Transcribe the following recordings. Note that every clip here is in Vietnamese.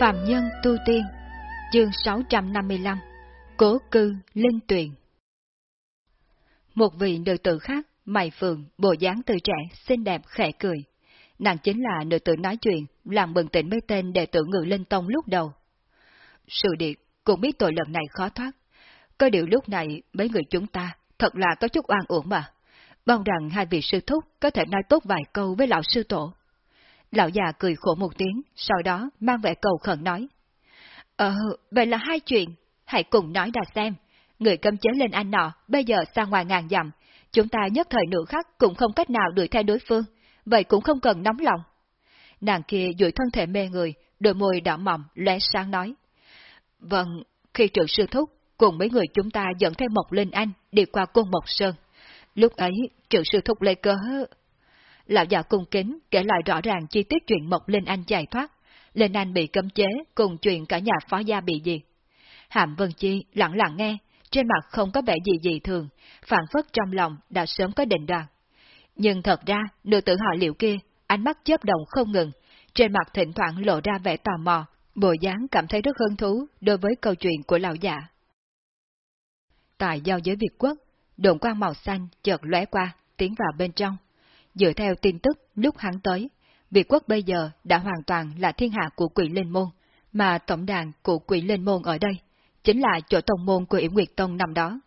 Phạm Nhân Tu Tiên Chương 655 Cố cư Linh Tuyền Một vị nữ tử khác, mày phường, bộ dáng từ trẻ, xinh đẹp, khẽ cười. Nàng chính là nữ tử nói chuyện, làm bừng tỉnh mấy tên đệ tử ngự linh tông lúc đầu. Sự điệt cũng biết tội lần này khó thoát. Có điều lúc này mấy người chúng ta thật là có chút oan uổng mà. Mong rằng hai vị sư thúc có thể nói tốt vài câu với lão sư tổ. Lão già cười khổ một tiếng, sau đó mang vẻ cầu khẩn nói. Ờ, vậy là hai chuyện, hãy cùng nói ra xem. Người cầm chế lên anh nọ, bây giờ xa ngoài ngàn dặm, chúng ta nhất thời nửa khắc cũng không cách nào đuổi theo đối phương, vậy cũng không cần nóng lòng. Nàng kia duỗi thân thể mê người, đôi môi đỏ mỏng, lóe sáng nói. Vâng, khi trưởng sư thúc, cùng mấy người chúng ta dẫn theo Mộc Linh Anh đi qua cung Mộc Sơn. Lúc ấy, trưởng sư thúc lấy cơ Lão già cung kính kể lại rõ ràng chi tiết chuyện Mộc Linh Anh chạy thoát, Linh Anh bị cấm chế cùng chuyện cả nhà phó gia bị diệt. Hàm Vân Chi lặng lặng nghe, trên mặt không có vẻ gì gì thường, phản phất trong lòng đã sớm có định đoạt. Nhưng thật ra, nữ tử họ liệu kia, ánh mắt chớp động không ngừng, trên mặt thỉnh thoảng lộ ra vẻ tò mò, bộ dáng cảm thấy rất hứng thú đối với câu chuyện của lão già. Tại giao giới Việt Quốc, đồn quang màu xanh chợt lóe qua, tiến vào bên trong. Dựa theo tin tức lúc hắn tới, Việt quốc bây giờ đã hoàn toàn là thiên hạ của quỷ linh môn, mà tổng đàn của quỷ linh môn ở đây chính là chỗ tông môn của Yểm Nguyệt Tông năm đó,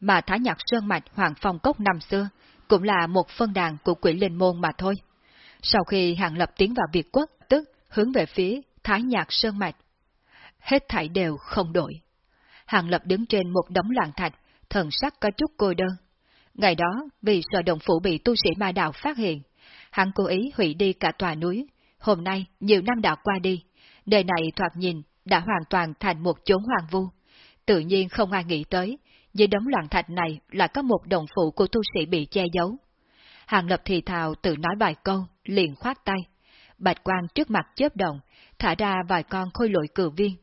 mà Thái Nhạc Sơn Mạch Hoàng Phong Cốc năm xưa cũng là một phân đàn của quỷ linh môn mà thôi. Sau khi Hàng Lập tiến vào Việt quốc, tức hướng về phía Thái Nhạc Sơn Mạch, hết thảy đều không đổi. Hàng Lập đứng trên một đống loạn thạch, thần sắc có chút cô đơn. Ngày đó, vì sợ đồng phủ bị tu sĩ ma đạo phát hiện, hắn cố ý hủy đi cả tòa núi. Hôm nay, nhiều năm đã qua đi, đời này thoạt nhìn đã hoàn toàn thành một chốn hoàng vu. Tự nhiên không ai nghĩ tới, dưới đống loạn thạch này là có một đồng phụ của tu sĩ bị che giấu. Hàng lập thì thào tự nói vài câu, liền khoát tay. Bạch quang trước mặt chớp động, thả ra vài con khôi lội cử viên.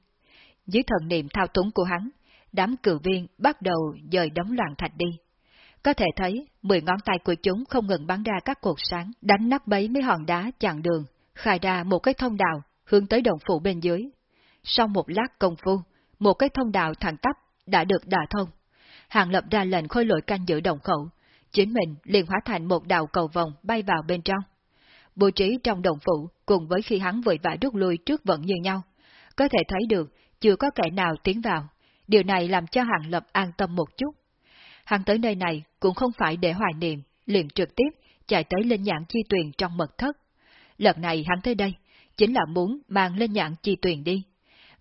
Dưới thần niệm thao túng của hắn, đám cử viên bắt đầu dời đống loạn thạch đi. Có thể thấy, mười ngón tay của chúng không ngừng bắn ra các cột sáng, đánh nắp bấy mấy hòn đá chặn đường, khai ra một cái thông đạo, hướng tới đồng phụ bên dưới. Sau một lát công phu, một cái thông đạo thẳng tắp đã được đả thông. Hàng lập ra lệnh khôi lội canh giữ đồng khẩu, chính mình liền hóa thành một đạo cầu vòng bay vào bên trong. Bố trí trong đồng phụ cùng với khi hắn vội vã rút lui trước vẫn như nhau. Có thể thấy được, chưa có kẻ nào tiến vào. Điều này làm cho Hàng Lập an tâm một chút. Hắn tới nơi này cũng không phải để hoài niệm, liền trực tiếp chạy tới lên nhãn chi tuyền trong mật thất. Lần này hắn tới đây, chính là muốn mang lên nhãn chi tuyền đi.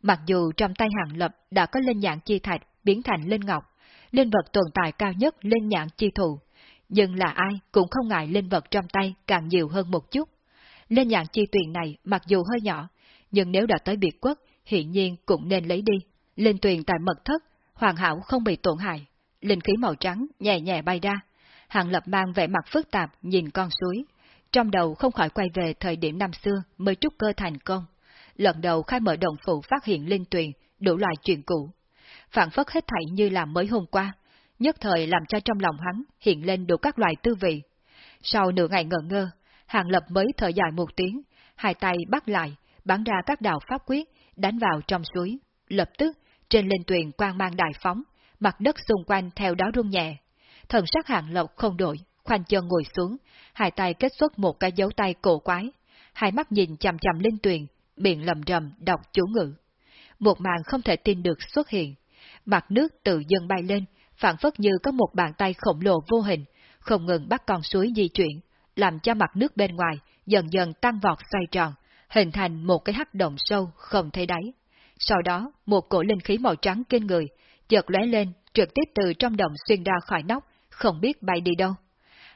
Mặc dù trong tay hàng lập đã có lên nhãn chi thạch biến thành linh ngọc, linh vật tồn tại cao nhất lên nhãn chi thụ, nhưng là ai cũng không ngại linh vật trong tay càng nhiều hơn một chút. Lên nhãn chi tuyền này mặc dù hơi nhỏ, nhưng nếu đã tới biệt quốc, hiện nhiên cũng nên lấy đi. Linh tuyền tại mật thất, hoàn hảo không bị tổn hại linh khí màu trắng nhẹ nhẹ bay ra. Hàng lập mang vẻ mặt phức tạp nhìn con suối. Trong đầu không khỏi quay về thời điểm năm xưa mới trúc cơ thành công. Lần đầu khai mở đồng phụ phát hiện linh tuyền, đủ loại chuyện cũ. Phản phất hết thảy như là mới hôm qua, nhất thời làm cho trong lòng hắn hiện lên đủ các loại tư vị. Sau nửa ngày ngờ ngơ, Hàng Lập mới thở dài một tiếng, hai tay bắt lại, bắn ra các đạo pháp quyết, đánh vào trong suối. Lập tức, trên linh tuyền quang mang đại phóng, mặt đất xung quanh theo đó rung nhẹ. Thần sắc hạng lộc không đổi, khoanh chân ngồi xuống, hai tay kết xuất một cái dấu tay cổ quái, hai mắt nhìn chằm chằm linh tuyền, miệng lầm rầm đọc chú ngữ. Một màn không thể tin được xuất hiện, mặt nước tự dâng bay lên, phản phất như có một bàn tay khổng lồ vô hình, không ngừng bắt con suối di chuyển, làm cho mặt nước bên ngoài dần dần tăng vọt xoay tròn, hình thành một cái hắc động sâu không thấy đáy. Sau đó, một cổ linh khí màu trắng kinh người chợt lóe lên, trực tiếp từ trong đồng xuyên ra khỏi nóc, không biết bay đi đâu.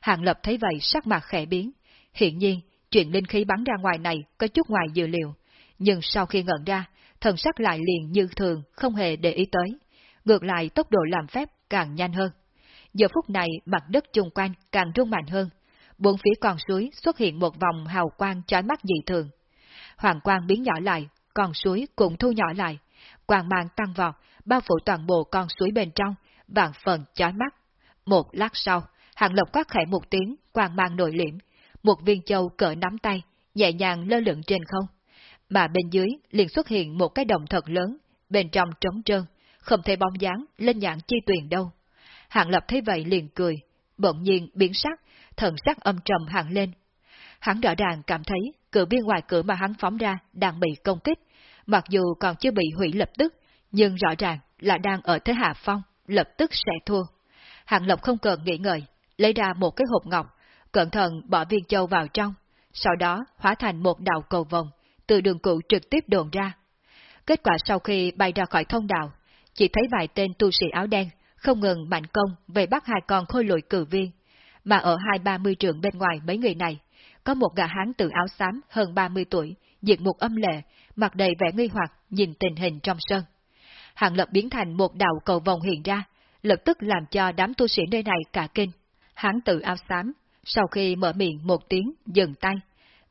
Hàng Lập thấy vậy sắc mặt khẽ biến. Hiện nhiên, chuyện linh khí bắn ra ngoài này có chút ngoài dự liệu, nhưng sau khi ngẩn ra, thần sắc lại liền như thường, không hề để ý tới. Ngược lại tốc độ làm phép càng nhanh hơn. Giờ phút này mặt đất chung quanh càng rung mạnh hơn, bốn phía con suối xuất hiện một vòng hào quang chói mắt dị thường. Hoàng quang biến nhỏ lại, con suối cũng thu nhỏ lại, quang mang tăng vọt, bao phủ toàn bộ con suối bên trong, vạn phần chói mắt. Một lát sau, hàng lộc quát khẽ một tiếng, quang mang nội liễm, một viên châu cỡ nắm tay, nhẹ nhàng lơ lửng trên không. mà bên dưới liền xuất hiện một cái đồng thật lớn, bên trong trống trơn, không thể bóng dáng lên nhãn chi tuyền đâu. Hạng Lập thấy vậy liền cười, bỗng nhiên biến sắc, thần sắc âm trầm hẳn lên. Hắn rõ ràng cảm thấy cửa biên ngoài cửa mà hắn phóng ra đang bị công kích, mặc dù còn chưa bị hủy lập tức, nhưng rõ ràng là đang ở thế hạ phong, lập tức sẽ thua. Hạng lộc không cần nghĩ ngợi, lấy ra một cái hộp ngọc, cẩn thận bỏ viên châu vào trong, sau đó hóa thành một đạo cầu vòng, từ đường cụ trực tiếp đồn ra. Kết quả sau khi bay ra khỏi thông đạo, chỉ thấy vài tên tu sĩ áo đen không ngừng mạnh công về bắt hai con khôi lội cử viên, mà ở hai ba mươi trường bên ngoài mấy người này, có một gã hán từ áo xám hơn 30 tuổi, diện một âm lệ, mặt đầy vẻ nghi hoặc nhìn tình hình trong sân. Hàng lập biến thành một đạo cầu vòng hiện ra, lập tức làm cho đám tu sĩ nơi này cả kinh. Hán tự áo xám, sau khi mở miệng một tiếng, dừng tay,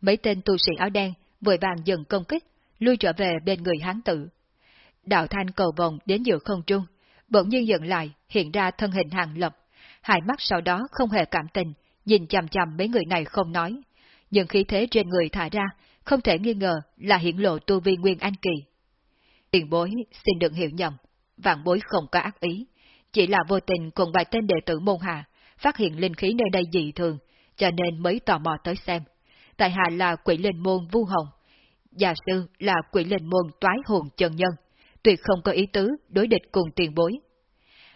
mấy tên tu sĩ áo đen vội vàng dừng công kích, lui trở về bên người hán tử. Đạo thanh cầu vòng đến giữa không trung, bỗng nhiên dừng lại, hiện ra thân hình hàng lập. Hai mắt sau đó không hề cảm tình, nhìn chằm chằm mấy người này không nói. Nhưng khí thế trên người thả ra, không thể nghi ngờ là hiện lộ tu vi Nguyên Anh Kỳ. Tiền bối xin đừng hiểu nhầm, vạn bối không có ác ý, chỉ là vô tình cùng vài tên đệ tử môn hạ, phát hiện linh khí nơi đây dị thường, cho nên mới tò mò tới xem. Tại hạ là quỷ linh môn Vu Hồng, già sư là quỷ linh môn toái hồn chân nhân, tuyệt không có ý tứ đối địch cùng tiền bối.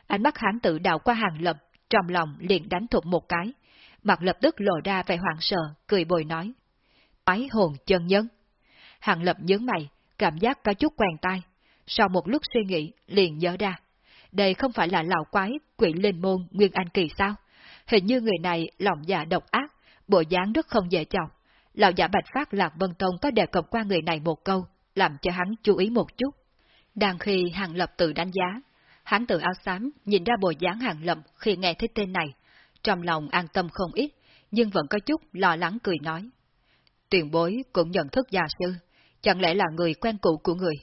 Ánh mắt hán tự đào qua hàng lập, trong lòng liền đánh thục một cái, mặt lập tức lộ ra vẻ hoảng sợ, cười bồi nói. Toái hồn chân nhân. Hàng lập nhớ mày, cảm giác có chút quen tai. Sau một lúc suy nghĩ, liền nhớ ra. Đây không phải là lão quái, quỷ linh môn Nguyên Anh Kỳ sao? Hình như người này lòng dạ độc ác, bộ dáng rất không dễ chọc. Lão giả Bạch Phát Lạc Vân Tông có đề cập qua người này một câu, làm cho hắn chú ý một chút. Đang khi Hàng Lập tự đánh giá, hắn tự áo xám nhìn ra bộ dáng Hàng Lập khi nghe thấy tên này, trong lòng an tâm không ít, nhưng vẫn có chút lo lắng cười nói. Tuyển bối cũng nhận thức già sư, chẳng lẽ là người quen cũ của người?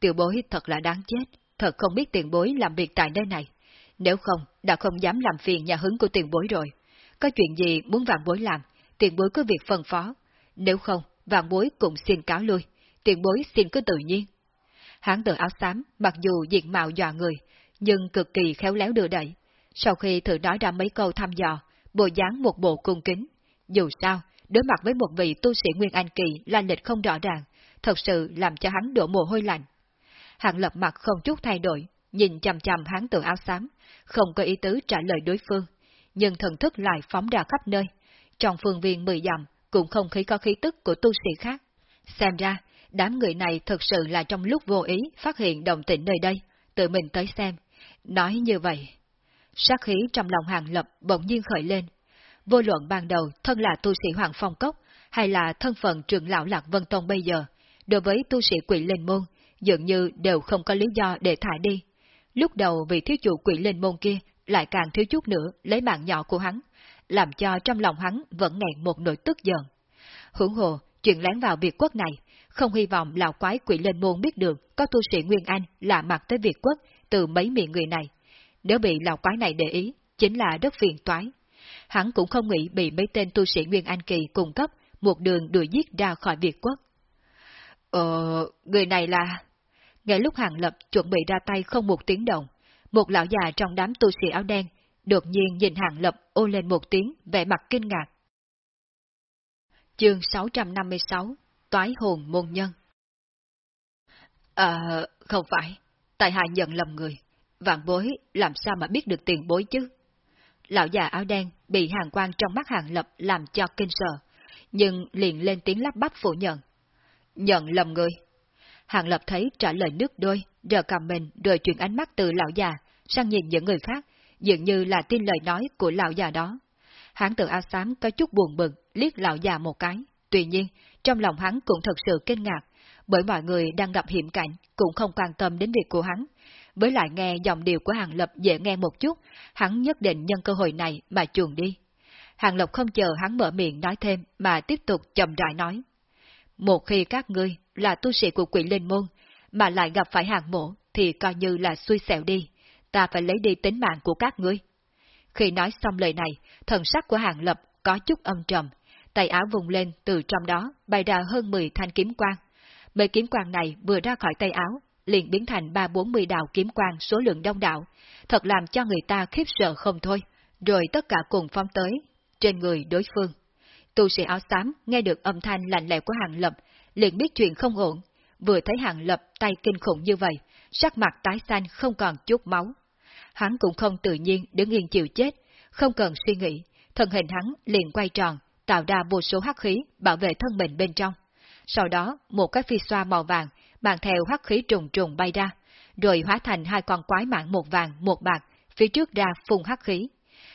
Tiểu bối thật là đáng chết, thật không biết tiền bối làm việc tại nơi này. Nếu không, đã không dám làm phiền nhà hứng của tiền bối rồi. Có chuyện gì muốn vạn bối làm, tiền bối cứ việc phân phó. Nếu không, vạn bối cũng xin cáo lui, tiền bối xin cứ tự nhiên. Hán tử áo xám, mặc dù diện mạo dọa người, nhưng cực kỳ khéo léo đưa đẩy. Sau khi thử nói ra mấy câu thăm dò, bộ dáng một bộ cung kính. Dù sao, đối mặt với một vị tu sĩ Nguyên Anh Kỳ là lịch không rõ ràng, thật sự làm cho hắn đổ mồ hôi lạnh. Hạng lập mặt không chút thay đổi, nhìn chằm chằm hán từ áo xám, không có ý tứ trả lời đối phương, nhưng thần thức lại phóng ra khắp nơi. Trong phương viên mười dặm cũng không khí có khí tức của tu sĩ khác. Xem ra, đám người này thực sự là trong lúc vô ý phát hiện đồng tĩnh nơi đây, tự mình tới xem. Nói như vậy, sát khí trong lòng hàng lập bỗng nhiên khởi lên. Vô luận ban đầu thân là tu sĩ Hoàng Phong Cốc, hay là thân phận trưởng lão Lạc Vân Tông bây giờ, đối với tu sĩ quỷ linh môn, dường như đều không có lý do để thải đi. Lúc đầu vị thiếu chủ quỷ linh môn kia lại càng thiếu chút nữa lấy mạng nhỏ của hắn, làm cho trong lòng hắn vẫn nghẹn một nỗi tức giận. Hưởng hồ, chuyện lén vào việt quốc này, không hy vọng lão quái quỷ linh môn biết được có tu sĩ Nguyên Anh lạ mặt tới Việt quốc từ mấy miệng người này. Nếu bị lão quái này để ý, chính là rất phiền toái. Hắn cũng không nghĩ bị mấy tên tu sĩ Nguyên Anh kỳ cung cấp một đường đuổi giết ra khỏi Việt quốc. Ờ, người này là... Ngay lúc Hàng Lập chuẩn bị ra tay không một tiếng động, một lão già trong đám tu sĩ áo đen đột nhiên nhìn Hàng Lập ô lên một tiếng vẻ mặt kinh ngạc. Chương 656 Toái hồn môn nhân Ờ, không phải, tại hạ nhận lầm người, vạn bối làm sao mà biết được tiền bối chứ? Lão già áo đen bị hàng quan trong mắt Hàng Lập làm cho kinh sợ, nhưng liền lên tiếng lắp bắp phủ nhận. Nhận lầm người. Hàng Lập thấy trả lời nước đôi, giờ cầm mình rồi chuyển ánh mắt từ lão già sang nhìn những người khác, dường như là tin lời nói của lão già đó. Hán tự áo xám có chút buồn bực, liếc lão già một cái. Tuy nhiên, trong lòng hắn cũng thật sự kinh ngạc, bởi mọi người đang gặp hiểm cảnh cũng không quan tâm đến việc của hắn. Với lại nghe dòng điều của Hàng Lập dễ nghe một chút, hắn nhất định nhân cơ hội này mà chuồn đi. Hàng Lập không chờ hắn mở miệng nói thêm mà tiếp tục chậm rãi nói. Một khi các ngươi là tu sĩ của quỷ linh môn, mà lại gặp phải hàng mổ thì coi như là xui xẻo đi, ta phải lấy đi tính mạng của các ngươi. Khi nói xong lời này, thần sắc của hàng lập có chút âm trầm, tay áo vùng lên từ trong đó bay ra hơn 10 thanh kiếm quang. mấy kiếm quang này vừa ra khỏi tay áo, liền biến thành ba bốn mươi đạo kiếm quang số lượng đông đảo, thật làm cho người ta khiếp sợ không thôi, rồi tất cả cùng phong tới, trên người đối phương. Tu sĩ áo xám nghe được âm thanh lạnh lẽo của hàng lập, liền biết chuyện không ổn, vừa thấy hàng lập tay kinh khủng như vậy, sắc mặt tái xanh không còn chút máu. Hắn cũng không tự nhiên đứng yên chịu chết, không cần suy nghĩ, thân hình hắn liền quay tròn, tạo ra vô số hắc khí bảo vệ thân mình bên trong. Sau đó, một cái phi xoa màu vàng mang theo hắc khí trùng trùng bay ra, rồi hóa thành hai con quái mạng một vàng một bạc, phía trước ra phun hắc khí.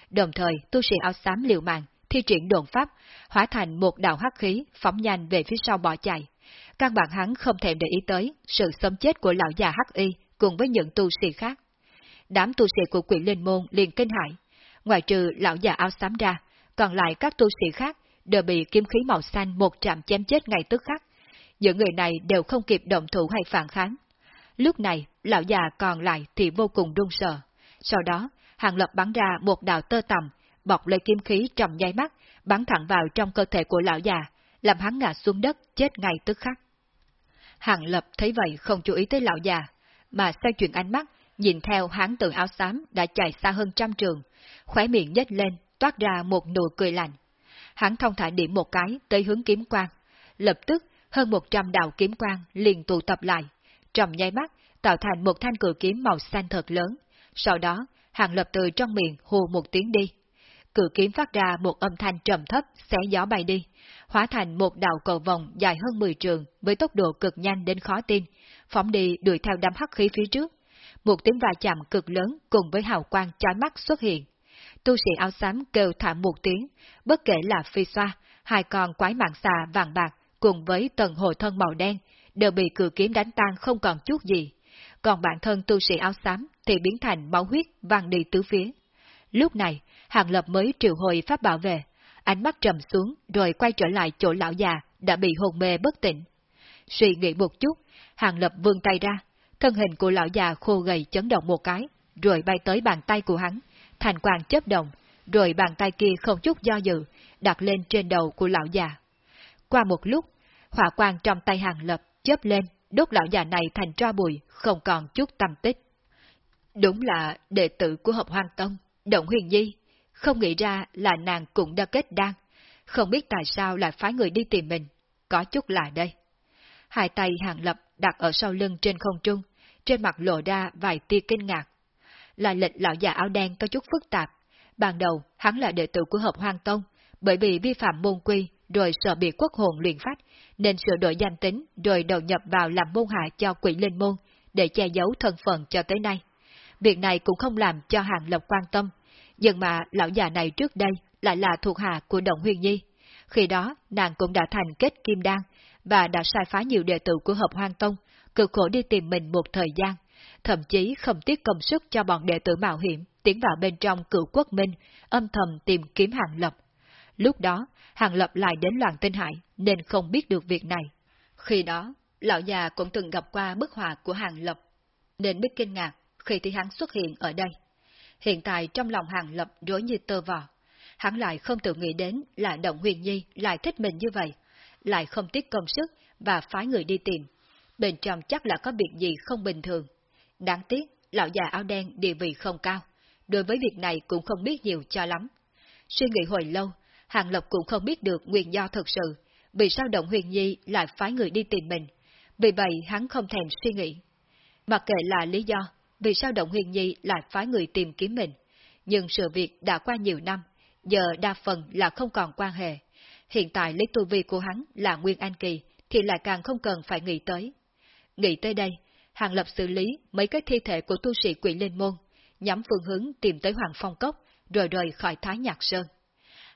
Đồng thời, tu sĩ áo xám liều mạng, thi triển đồn pháp, hóa thành một đạo hắc khí phóng nhanh về phía sau bỏ chạy. Các bạn hắn không thèm để ý tới sự xâm chết của lão già hắc y cùng với những tu sĩ khác. Đám tu sĩ của quỷ linh môn liền kinh hãi. Ngoài trừ lão già áo xám ra, còn lại các tu sĩ khác đều bị kiếm khí màu xanh một chạm chém chết ngay tức khắc. Những người này đều không kịp động thủ hay phản kháng. Lúc này, lão già còn lại thì vô cùng run sợ. Sau đó, hàng lập bắn ra một đạo tơ tầm, bọc lấy kiếm khí trong nháy mắt, bắn thẳng vào trong cơ thể của lão già, làm hắn ngã xuống đất, chết ngay tức khắc. Hàng lập thấy vậy không chú ý tới lão già, mà xoay chuyển ánh mắt, nhìn theo hán tượng áo xám đã chạy xa hơn trăm trường, khóe miệng nhếch lên, toát ra một nụ cười lạnh. Hắn thông thả điểm một cái tới hướng kiếm quang. Lập tức, hơn một trăm đạo kiếm quang liền tụ tập lại, trong nháy mắt tạo thành một thanh cử kiếm màu xanh thật lớn. Sau đó, hàng lập từ trong miệng hù một tiếng đi. Cử kiếm phát ra một âm thanh trầm thấp, xé gió bay đi, hóa thành một đạo cầu vòng dài hơn 10 trường với tốc độ cực nhanh đến khó tin, phóng đi đuổi theo đám hắc khí phía trước. Một tiếng va chạm cực lớn cùng với hào quang chói mắt xuất hiện. Tu sĩ áo xám kêu thảm một tiếng, bất kể là phi xoa, hai con quái mạng xà vàng bạc cùng với tầng hồ thân màu đen đều bị cử kiếm đánh tan không còn chút gì. Còn bản thân tu sĩ áo xám thì biến thành máu huyết văng đi tứ phía. Lúc này, Hàng Lập mới triệu hồi pháp bảo về, ánh mắt trầm xuống rồi quay trở lại chỗ lão già đã bị hồn mê bất tỉnh. Suy nghĩ một chút, Hàng Lập vươn tay ra, thân hình của lão già khô gầy chấn động một cái, rồi bay tới bàn tay của hắn, thành quang chớp động, rồi bàn tay kia không chút do dự, đặt lên trên đầu của lão già. Qua một lúc, hỏa quang trong tay Hàng Lập chớp lên, đốt lão già này thành tro bụi, không còn chút tâm tích. Đúng là đệ tử của Hợp Hoang Tông, Động Huyền di không nghĩ ra là nàng cũng đã kết đan, không biết tại sao lại phái người đi tìm mình, có chút lạ đây. Hai tay hàng lập đặt ở sau lưng trên không trung, trên mặt lộ ra vài tia kinh ngạc. Là lịch lão già áo đen có chút phức tạp. Ban đầu, hắn là đệ tử của hợp hoang tông, bởi vì vi phạm môn quy, rồi sợ bị quốc hồn luyện phách, nên sửa đổi danh tính, rồi đầu nhập vào làm môn hạ cho quỷ linh môn, để che giấu thân phận cho tới nay. Việc này cũng không làm cho hàng lập quan tâm, nhưng mà lão già này trước đây lại là thuộc hạ của Động Huyền Nhi. Khi đó, nàng cũng đã thành kết kim đan, và đã sai phá nhiều đệ tử của Hợp Hoang Tông, cực khổ đi tìm mình một thời gian, thậm chí không tiếc công sức cho bọn đệ tử mạo hiểm tiến vào bên trong cựu quốc minh, âm thầm tìm kiếm Hàng Lập. Lúc đó, Hàng Lập lại đến loạn tinh hải, nên không biết được việc này. Khi đó, lão già cũng từng gặp qua bức họa của Hàng Lập, nên biết kinh ngạc khi thấy hắn xuất hiện ở đây. Hiện tại trong lòng Hàng Lập rối như tơ vò. Hắn lại không tự nghĩ đến là Động Huyền Nhi lại thích mình như vậy, lại không tiếc công sức và phái người đi tìm. Bên trong chắc là có việc gì không bình thường. Đáng tiếc, lão già áo đen địa vị không cao, đối với việc này cũng không biết nhiều cho lắm. Suy nghĩ hồi lâu, Hàng Lập cũng không biết được nguyên do thật sự, vì sao Động Huyền Nhi lại phái người đi tìm mình. Vì vậy hắn không thèm suy nghĩ. Mặc kệ là lý do, vì sao Động Huyền Nhi lại phái người tìm kiếm mình. Nhưng sự việc đã qua nhiều năm, giờ đa phần là không còn quan hệ. Hiện tại lấy tu vi của hắn là Nguyên An Kỳ, thì lại càng không cần phải nghĩ tới. Nghĩ tới đây, Hàng Lập xử lý mấy cái thi thể của tu sĩ quỷ lên môn, nhắm phương hướng tìm tới Hoàng Phong Cốc, rồi rời khỏi Thái Nhạc Sơn.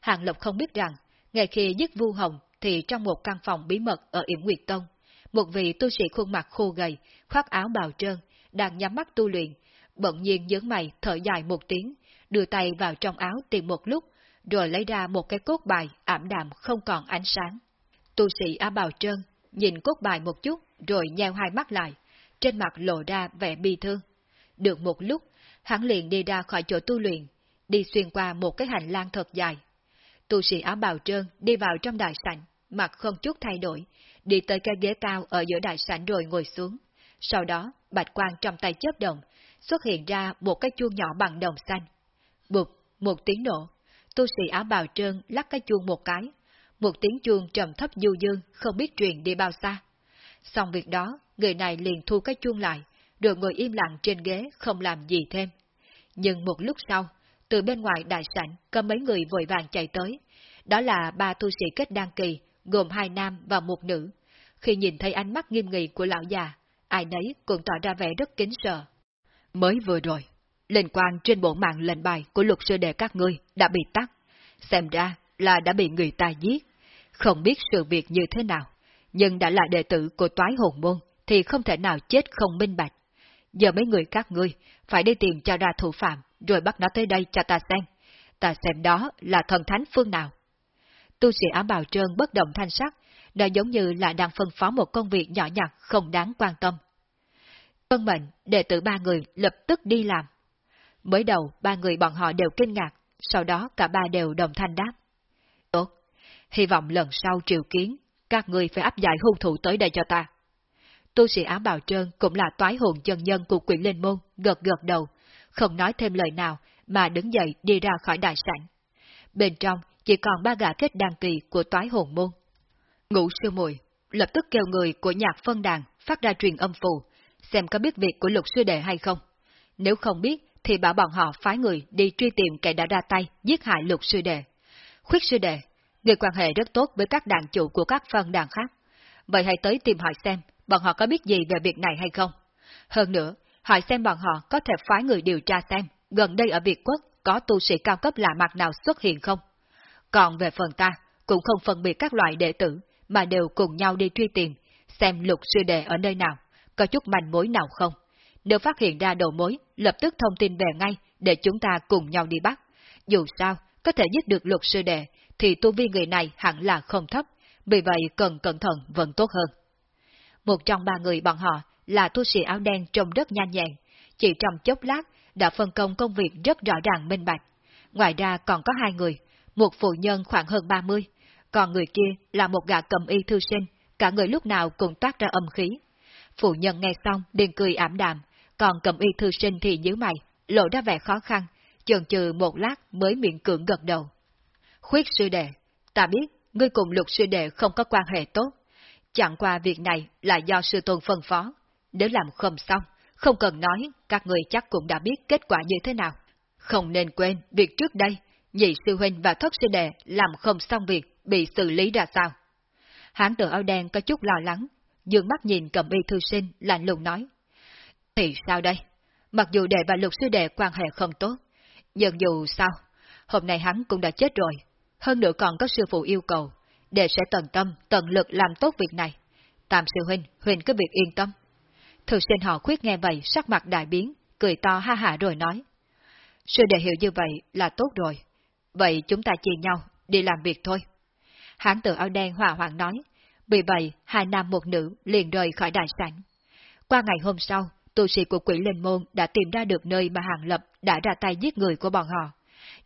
Hàng Lập không biết rằng, ngày khi giết Vu Hồng thì trong một căn phòng bí mật ở Yểm Nguyệt Tông, một vị tu sĩ khuôn mặt khô gầy, khoác áo bào trơn, đang nhắm mắt tu luyện, bỗng nhiên nhướng mày thở dài một tiếng, đưa tay vào trong áo tìm một lúc, rồi lấy ra một cái cốt bài ảm đạm không còn ánh sáng. Tu sĩ áo bào trơn, nhìn cốt bài một chút, rồi nheo hai mắt lại, trên mặt lộ ra vẻ bi thương. Được một lúc, hắn liền đi ra khỏi chỗ tu luyện, đi xuyên qua một cái hành lang thật dài. Tu sĩ áo bào trơn đi vào trong đại sảnh, mặt không chút thay đổi, đi tới cái ghế cao ở giữa đại sảnh rồi ngồi xuống. Sau đó, bạch quang trong tay chớp động, xuất hiện ra một cái chuông nhỏ bằng đồng xanh. Bụp, một tiếng nổ, tu sĩ áo bào trơn lắc cái chuông một cái. Một tiếng chuông trầm thấp du dương, không biết truyền đi bao xa. Xong việc đó, người này liền thu cái chuông lại, rồi ngồi im lặng trên ghế không làm gì thêm. Nhưng một lúc sau, từ bên ngoài đại sảnh có mấy người vội vàng chạy tới. Đó là ba tu sĩ kết đăng kỳ, gồm hai nam và một nữ. Khi nhìn thấy ánh mắt nghiêm nghị của lão già, ai nấy cũng tỏ ra vẻ rất kính sợ. Mới vừa rồi, liên quan trên bộ mạng lệnh bài của luật sư đệ các ngươi đã bị tắt. Xem ra là đã bị người ta giết. Không biết sự việc như thế nào, nhưng đã là đệ tử của toái hồn môn thì không thể nào chết không minh bạch. Giờ mấy người các ngươi phải đi tìm cho ra thủ phạm, rồi bắt nó tới đây cho ta xem. Ta xem đó là thần thánh phương nào. Tu sĩ áo bào trơn bất động thanh sắc, đã giống như là đang phân phó một công việc nhỏ nhặt không đáng quan tâm. Vân mệnh, đệ tử ba người lập tức đi làm. Mới đầu, ba người bọn họ đều kinh ngạc, sau đó cả ba đều đồng thanh đáp. Tốt, hy vọng lần sau triều kiến, các người phải áp giải hung thủ tới đây cho ta. Tu sĩ áo bào trơn cũng là toái hồn chân nhân của quỷ lên môn, gật gật đầu, không nói thêm lời nào, mà đứng dậy đi ra khỏi đại sảnh. Bên trong chỉ còn ba gã kết đăng kỳ của toái hồn môn. Ngũ sư mùi, lập tức kêu người của nhạc phân đàn phát ra truyền âm phù, xem có biết việc của lục sư đệ hay không. Nếu không biết, thì bảo bọn họ phái người đi truy tìm kẻ đã ra tay giết hại lục sư đệ. Khuyết sư đệ, người quan hệ rất tốt với các đàn chủ của các phân đàn khác. Vậy hãy tới tìm hỏi xem, bọn họ có biết gì về việc này hay không. Hơn nữa, hỏi xem bọn họ có thể phái người điều tra xem, gần đây ở Việt Quốc có tu sĩ cao cấp lạ mặt nào xuất hiện không. Còn về phần ta, cũng không phân biệt các loại đệ tử, mà đều cùng nhau đi truy tìm, xem lục sư đệ ở nơi nào, có chút manh mối nào không. Nếu phát hiện ra đầu mối, lập tức thông tin về ngay để chúng ta cùng nhau đi bắt. Dù sao, có thể giết được lục sư đệ, thì tu vi người này hẳn là không thấp, vì vậy cần cẩn thận vẫn tốt hơn. Một trong ba người bọn họ là tu sĩ áo đen trông rất nhanh nhẹn, chỉ trong chốc lát đã phân công công việc rất rõ ràng minh bạch. Ngoài ra còn có hai người, một phụ nhân khoảng hơn 30, còn người kia là một gã cầm y thư sinh, cả người lúc nào cũng toát ra âm khí. Phụ nhân nghe xong liền cười ảm đạm, còn cầm y thư sinh thì nhíu mày, lộ ra vẻ khó khăn, chần chừ một lát mới miệng cưỡng gật đầu. Khuyết sư đệ, ta biết, ngươi cùng lục sư đệ không có quan hệ tốt. Chẳng qua việc này là do sư tôn phân phó. Nếu làm không xong, không cần nói, các người chắc cũng đã biết kết quả như thế nào. Không nên quên việc trước đây, nhị sư huynh và thất sư đệ làm không xong việc, bị xử lý ra sao. Hán tử áo đen có chút lo lắng, dương mắt nhìn cầm y thư sinh, lạnh lùng nói. Thì sao đây? Mặc dù đệ và lục sư đệ quan hệ không tốt, nhưng dù sao, hôm nay hắn cũng đã chết rồi, hơn nữa còn có sư phụ yêu cầu, đệ sẽ tận tâm, tận lực làm tốt việc này. tạm sư huynh, huynh cứ việc yên tâm. Thư sinh họ khuyết nghe vậy, sắc mặt đại biến, cười to ha hạ rồi nói. Sư đệ hiểu như vậy là tốt rồi. Vậy chúng ta chia nhau, đi làm việc thôi. Hãng tử áo đen hòa hoạn nói. Vì vậy, hai nam một nữ liền rời khỏi đại sảnh. Qua ngày hôm sau, tu sĩ của quỷ linh môn đã tìm ra được nơi mà Hàng Lập đã ra tay giết người của bọn họ.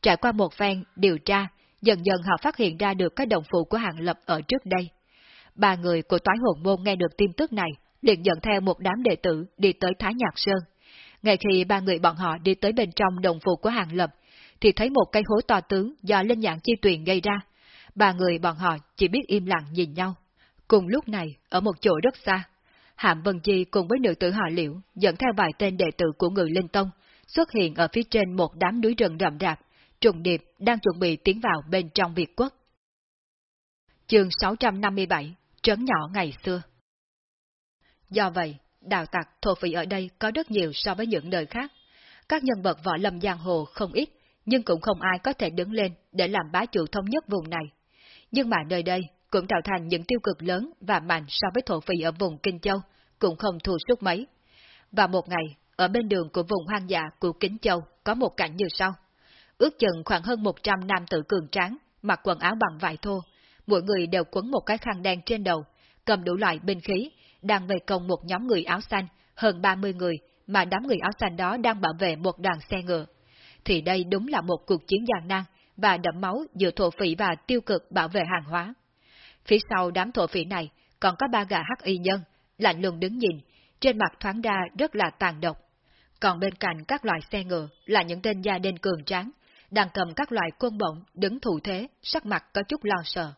Trải qua một phen điều tra, dần dần họ phát hiện ra được cái đồng phụ của Hàng Lập ở trước đây. Ba người của toái hồn môn nghe được tin tức này, liền dẫn theo một đám đệ tử đi tới Thái Nhạc Sơn. Ngay khi ba người bọn họ đi tới bên trong đồng phụ của Hàng Lập, thì thấy một cây hố to tướng do linh nhãn chi tuyền gây ra. Ba người bọn họ chỉ biết im lặng nhìn nhau. Cùng lúc này, ở một chỗ rất xa, Hạm Vân Chi cùng với nữ tử họ liễu dẫn theo vài tên đệ tử của người Linh Tông xuất hiện ở phía trên một đám núi rừng rậm rạp, trùng điệp đang chuẩn bị tiến vào bên trong Việt quốc. Chương 657 Trấn nhỏ ngày xưa Do vậy, đào tặc thổ phỉ ở đây có rất nhiều so với những nơi khác. Các nhân vật võ lâm giang hồ không ít, nhưng cũng không ai có thể đứng lên để làm bá chủ thống nhất vùng này. Nhưng mà nơi đây cũng tạo thành những tiêu cực lớn và mạnh so với thổ phỉ ở vùng Kinh Châu, cũng không thua suốt mấy. Và một ngày, ở bên đường của vùng hoang dã của Kính Châu có một cảnh như sau. Ước chừng khoảng hơn 100 nam tử cường tráng, mặc quần áo bằng vải thô, mỗi người đều quấn một cái khăn đen trên đầu, cầm đủ loại binh khí, đang về công một nhóm người áo xanh, hơn 30 người, mà đám người áo xanh đó đang bảo vệ một đoàn xe ngựa. Thì đây đúng là một cuộc chiến gian nan và đẫm máu giữa thổ phỉ và tiêu cực bảo vệ hàng hóa. Phía sau đám thổ phỉ này còn có ba gã hắc y nhân, lạnh lùng đứng nhìn, trên mặt thoáng ra rất là tàn độc. Còn bên cạnh các loại xe ngựa là những tên gia đình cường tráng, đang cầm các loại quân bổng đứng thủ thế, sắc mặt có chút lo sợ.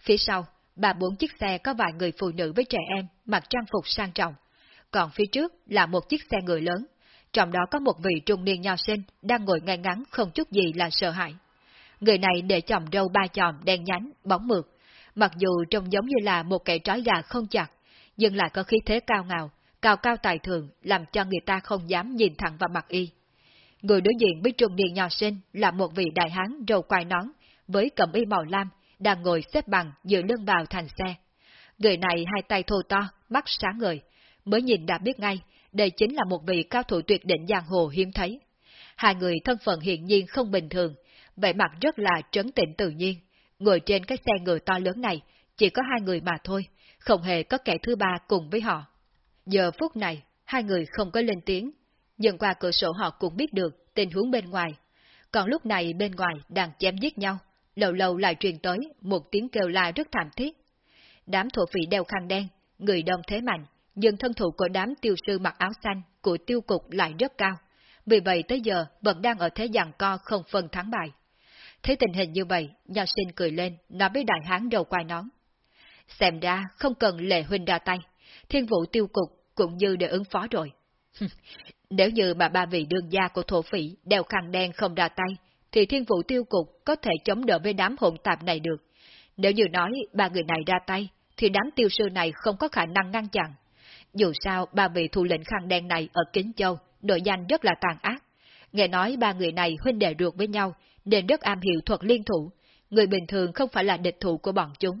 Phía sau, ba bốn chiếc xe có vài người phụ nữ với trẻ em mặc trang phục sang trọng, còn phía trước là một chiếc xe người lớn, trong đó có một vị trung niên nho sinh đang ngồi ngay ngắn không chút gì là sợ hãi. Người này để chồng râu ba chòm đen nhánh, bóng mượt, mặc dù trông giống như là một kẻ trói gà không chặt, nhưng lại có khí thế cao ngạo, cao cao tài thường, làm cho người ta không dám nhìn thẳng vào mặt y. Người đối diện với trung niên nho sinh là một vị đại hán râu quai nón, với cẩm y màu lam, đang ngồi xếp bằng giữa lưng bào thành xe. Người này hai tay thô to, mắt sáng người, mới nhìn đã biết ngay, đây chính là một vị cao thủ tuyệt đỉnh giang hồ hiếm thấy. Hai người thân phận hiện nhiên không bình thường, vẻ mặt rất là trấn tĩnh tự nhiên. Ngồi trên cái xe ngựa to lớn này, chỉ có hai người mà thôi, không hề có kẻ thứ ba cùng với họ. Giờ phút này, hai người không có lên tiếng, nhưng qua cửa sổ họ cũng biết được tình huống bên ngoài. Còn lúc này bên ngoài đang chém giết nhau, lâu lâu lại truyền tới một tiếng kêu la rất thảm thiết. Đám thổ phỉ đeo khăn đen, người đông thế mạnh, nhưng thân thủ của đám tiêu sư mặc áo xanh của tiêu cục lại rất cao. Vì vậy tới giờ vẫn đang ở thế giằng co không phân thắng bại. Thấy tình hình như vậy, nho sinh cười lên, nói với đại hán đầu quai nón. Xem ra không cần lệ huynh ra tay, thiên vụ tiêu cục cũng như để ứng phó rồi. Nếu như mà ba vị đương gia của thổ phỉ đeo khăn đen không ra tay, thì thiên vụ tiêu cục có thể chống đỡ với đám hỗn tạp này được. Nếu như nói ba người này ra tay, thì đám tiêu sư này không có khả năng ngăn chặn. Dù sao, ba vị thủ lĩnh khăn đen này ở Kính Châu, nội danh rất là tàn ác. Nghe nói ba người này huynh đệ ruột với nhau, nên rất am hiểu thuật liên thủ, người bình thường không phải là địch thủ của bọn chúng.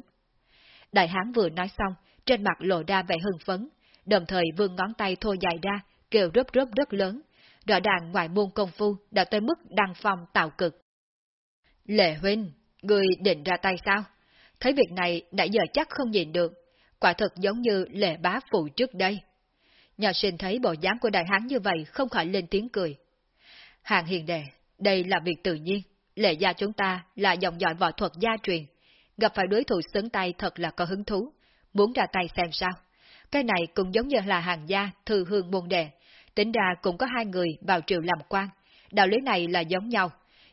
Đại hán vừa nói xong, trên mặt lộ ra vẻ hưng phấn, đồng thời vươn ngón tay thô dài ra, kêu rớp rớp rất lớn. Rõ ràng ngoại môn công phu đã tới mức đăng phong tạo cực. Lệ huynh, người định ra tay sao? Thấy việc này đã giờ chắc không nhìn được, quả thật giống như lệ bá phụ trước đây. Nhà sinh thấy bộ dáng của đại hán như vậy không khỏi lên tiếng cười. Hàng hiền đệ, đây là việc tự nhiên, lệ gia chúng ta là dòng dõi võ thuật gia truyền, gặp phải đối thủ xứng tay thật là có hứng thú, muốn ra tay xem sao. Cái này cũng giống như là hàng gia thư hương môn đệ, tính ra cũng có hai người vào triều làm quan, đạo lý này là giống nhau.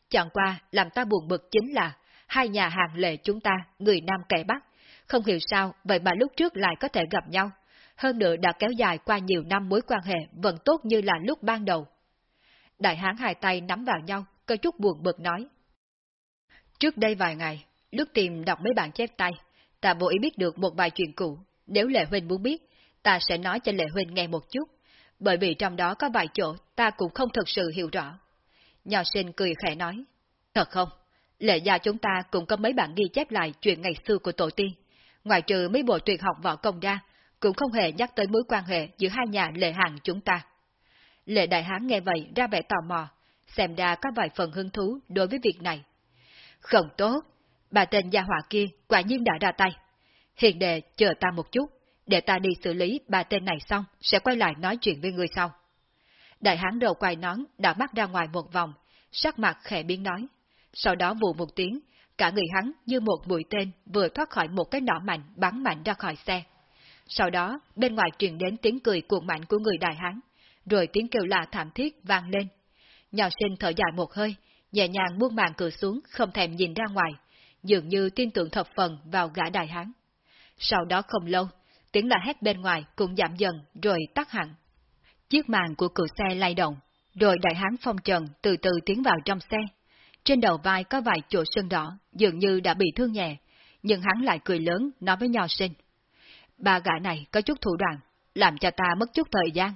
Chẳng qua làm ta buồn bực chính là hai nhà hàng lệ chúng ta, người Nam kẻ Bắc, không hiểu sao vậy mà lúc trước lại có thể gặp nhau, hơn nữa đã kéo dài qua nhiều năm mối quan hệ vẫn tốt như là lúc ban đầu. Đại hán hai tay nắm vào nhau, có chút buồn bực nói. Trước đây vài ngày, lúc tìm đọc mấy bản chép tay, ta vô ý biết được một vài chuyện cũ. Nếu Lệ Huynh muốn biết, ta sẽ nói cho Lệ Huynh nghe một chút, bởi vì trong đó có vài chỗ ta cũng không thật sự hiểu rõ. Nhỏ sinh cười khẽ nói, thật không? Lệ gia chúng ta cũng có mấy bản ghi chép lại chuyện ngày xưa của tổ tiên. Ngoài trừ mấy bộ tuyệt học võ công ra, cũng không hề nhắc tới mối quan hệ giữa hai nhà lệ hàng chúng ta. Lệ đại hán nghe vậy ra vẻ tò mò, xem ra có vài phần hứng thú đối với việc này. Không tốt, bà tên gia họa kia quả nhiên đã ra tay. Hiện đệ chờ ta một chút, để ta đi xử lý bà tên này xong, sẽ quay lại nói chuyện với người sau. Đại hán đầu quài nón đã mắt ra ngoài một vòng, sắc mặt khẽ biến nói. Sau đó vụ một tiếng, cả người hắn như một mũi tên vừa thoát khỏi một cái nỏ mạnh bắn mạnh ra khỏi xe. Sau đó, bên ngoài truyền đến tiếng cười cuồng mạnh của người đại hán, rồi tiếng kêu la thảm thiết vang lên. Nhỏ sinh thở dài một hơi, nhẹ nhàng buông màn cửa xuống, không thèm nhìn ra ngoài, dường như tin tưởng thập phần vào gã đại hán. Sau đó không lâu, tiếng la hét bên ngoài cũng giảm dần rồi tắt hẳn. Chiếc màn của cửa xe lay động, rồi đại hán phong trần từ từ tiến vào trong xe. Trên đầu vai có vài chỗ sưng đỏ, dường như đã bị thương nhẹ, nhưng hắn lại cười lớn nói với nho sinh. Ba gã này có chút thủ đoạn, làm cho ta mất chút thời gian.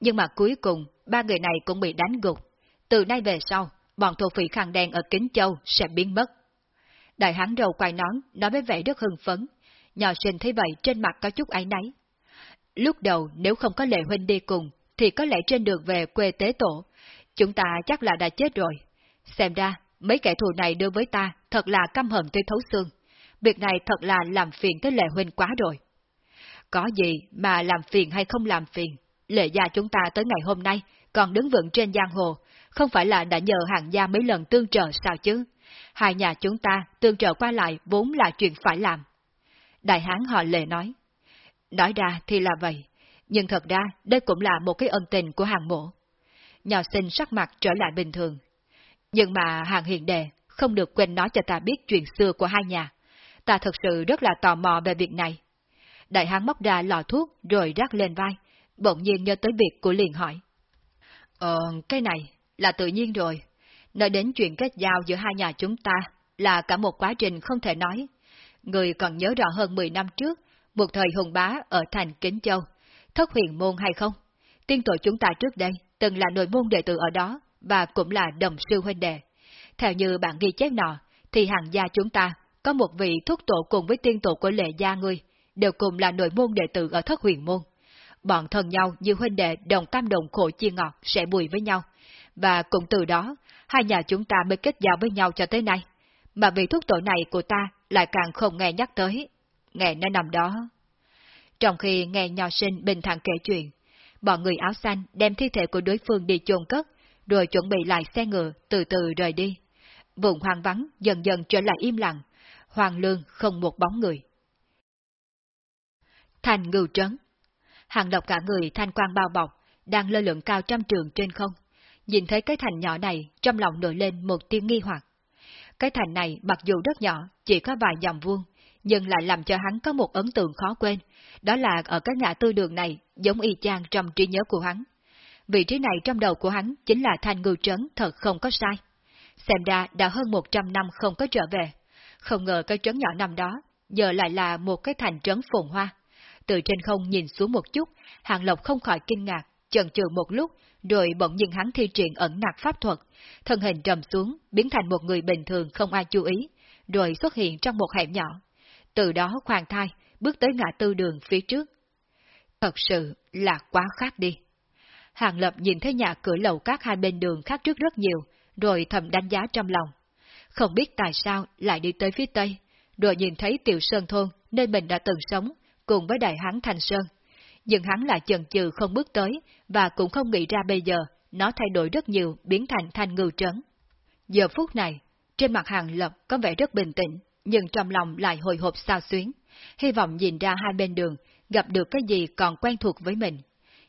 Nhưng mà cuối cùng, ba người này cũng bị đánh gục. Từ nay về sau, bọn thổ phỉ khăn đen ở Kính Châu sẽ biến mất. Đại hán đầu quay nón, nói với vẻ rất hưng phấn. Nhỏ sinh thấy vậy trên mặt có chút áy náy. Lúc đầu nếu không có lệ huynh đi cùng, thì có lẽ trên đường về quê tế tổ, chúng ta chắc là đã chết rồi. Xem ra, mấy kẻ thù này đưa với ta thật là căm hận tới thấu xương. Việc này thật là làm phiền tới lệ huynh quá rồi. Có gì mà làm phiền hay không làm phiền, lệ gia chúng ta tới ngày hôm nay còn đứng vững trên giang hồ, không phải là đã nhờ hàng gia mấy lần tương trợ sao chứ? Hai nhà chúng ta tương trợ qua lại vốn là chuyện phải làm. Đại hán họ lệ nói. Nói ra thì là vậy, nhưng thật ra đây cũng là một cái ân tình của hàng mộ. Nhỏ sinh sắc mặt trở lại bình thường. Nhưng mà hàng hiền đề không được quên nói cho ta biết chuyện xưa của hai nhà. Ta thật sự rất là tò mò về việc này. Đại hán móc ra lọ thuốc rồi rắc lên vai, bỗng nhiên nhớ tới việc của liền hỏi. Ờ, cái này là tự nhiên rồi. Nói đến chuyện kết giao giữa hai nhà chúng ta là cả một quá trình không thể nói. Người còn nhớ rõ hơn 10 năm trước, một thời hùng bá ở thành Kính Châu, thất huyền môn hay không? Tiên tổ chúng ta trước đây từng là nội môn đệ tử ở đó và cũng là đồng sư huynh đệ. Theo như bạn ghi chép nọ, thì hàng gia chúng ta có một vị thúc tổ cùng với tiên tổ của lệ gia ngươi, đều cùng là nội môn đệ tử ở thất huyền môn. Bọn thân nhau như huynh đệ đồng tam đồng khổ chia ngọt sẽ bùi với nhau, và cùng từ đó, hai nhà chúng ta mới kết giao với nhau cho tới nay. Mà vị thuốc tổ này của ta lại càng không nghe nhắc tới, nghe nó nằm đó. Trong khi nghe nho sinh bình thản kể chuyện, bọn người áo xanh đem thi thể của đối phương đi chôn cất, rồi chuẩn bị lại xe ngựa từ từ rời đi. Vùng hoang vắng dần dần trở lại im lặng, hoàng lương không một bóng người. Thành ngưu trấn Hàng độc cả người thanh quang bao bọc, đang lơ lửng cao trăm trường trên không. Nhìn thấy cái thành nhỏ này, trong lòng nổi lên một tiếng nghi hoặc. Cái thành này mặc dù rất nhỏ, chỉ có vài dòng vuông, nhưng lại làm cho hắn có một ấn tượng khó quên, đó là ở cái ngã tư đường này, giống y chang trong trí nhớ của hắn. Vị trí này trong đầu của hắn chính là thành ngư trấn thật không có sai. Xem ra đã hơn 100 năm không có trở về. Không ngờ cái trấn nhỏ năm đó, giờ lại là một cái thành trấn phồn hoa. Từ trên không nhìn xuống một chút, Hàng Lộc không khỏi kinh ngạc, chần chừ một lúc, rồi bỗng nhiên hắn thi triển ẩn nặc pháp thuật, thân hình trầm xuống, biến thành một người bình thường không ai chú ý, rồi xuất hiện trong một hẻm nhỏ. Từ đó khoan thai, bước tới ngã tư đường phía trước. Thật sự là quá khác đi. Hàng Lập nhìn thấy nhà cửa lầu các hai bên đường khác trước rất nhiều, rồi thầm đánh giá trong lòng. Không biết tại sao lại đi tới phía tây, rồi nhìn thấy tiểu sơn thôn nơi mình đã từng sống, cùng với đại hán Thành Sơn. Nhưng hắn lại chần chừ không bước tới, và cũng không nghĩ ra bây giờ nó thay đổi rất nhiều, biến thành thanh ngưu trấn. Giờ phút này, trên mặt hàng lập có vẻ rất bình tĩnh, nhưng trong lòng lại hồi hộp sao xuyến, hy vọng nhìn ra hai bên đường, gặp được cái gì còn quen thuộc với mình.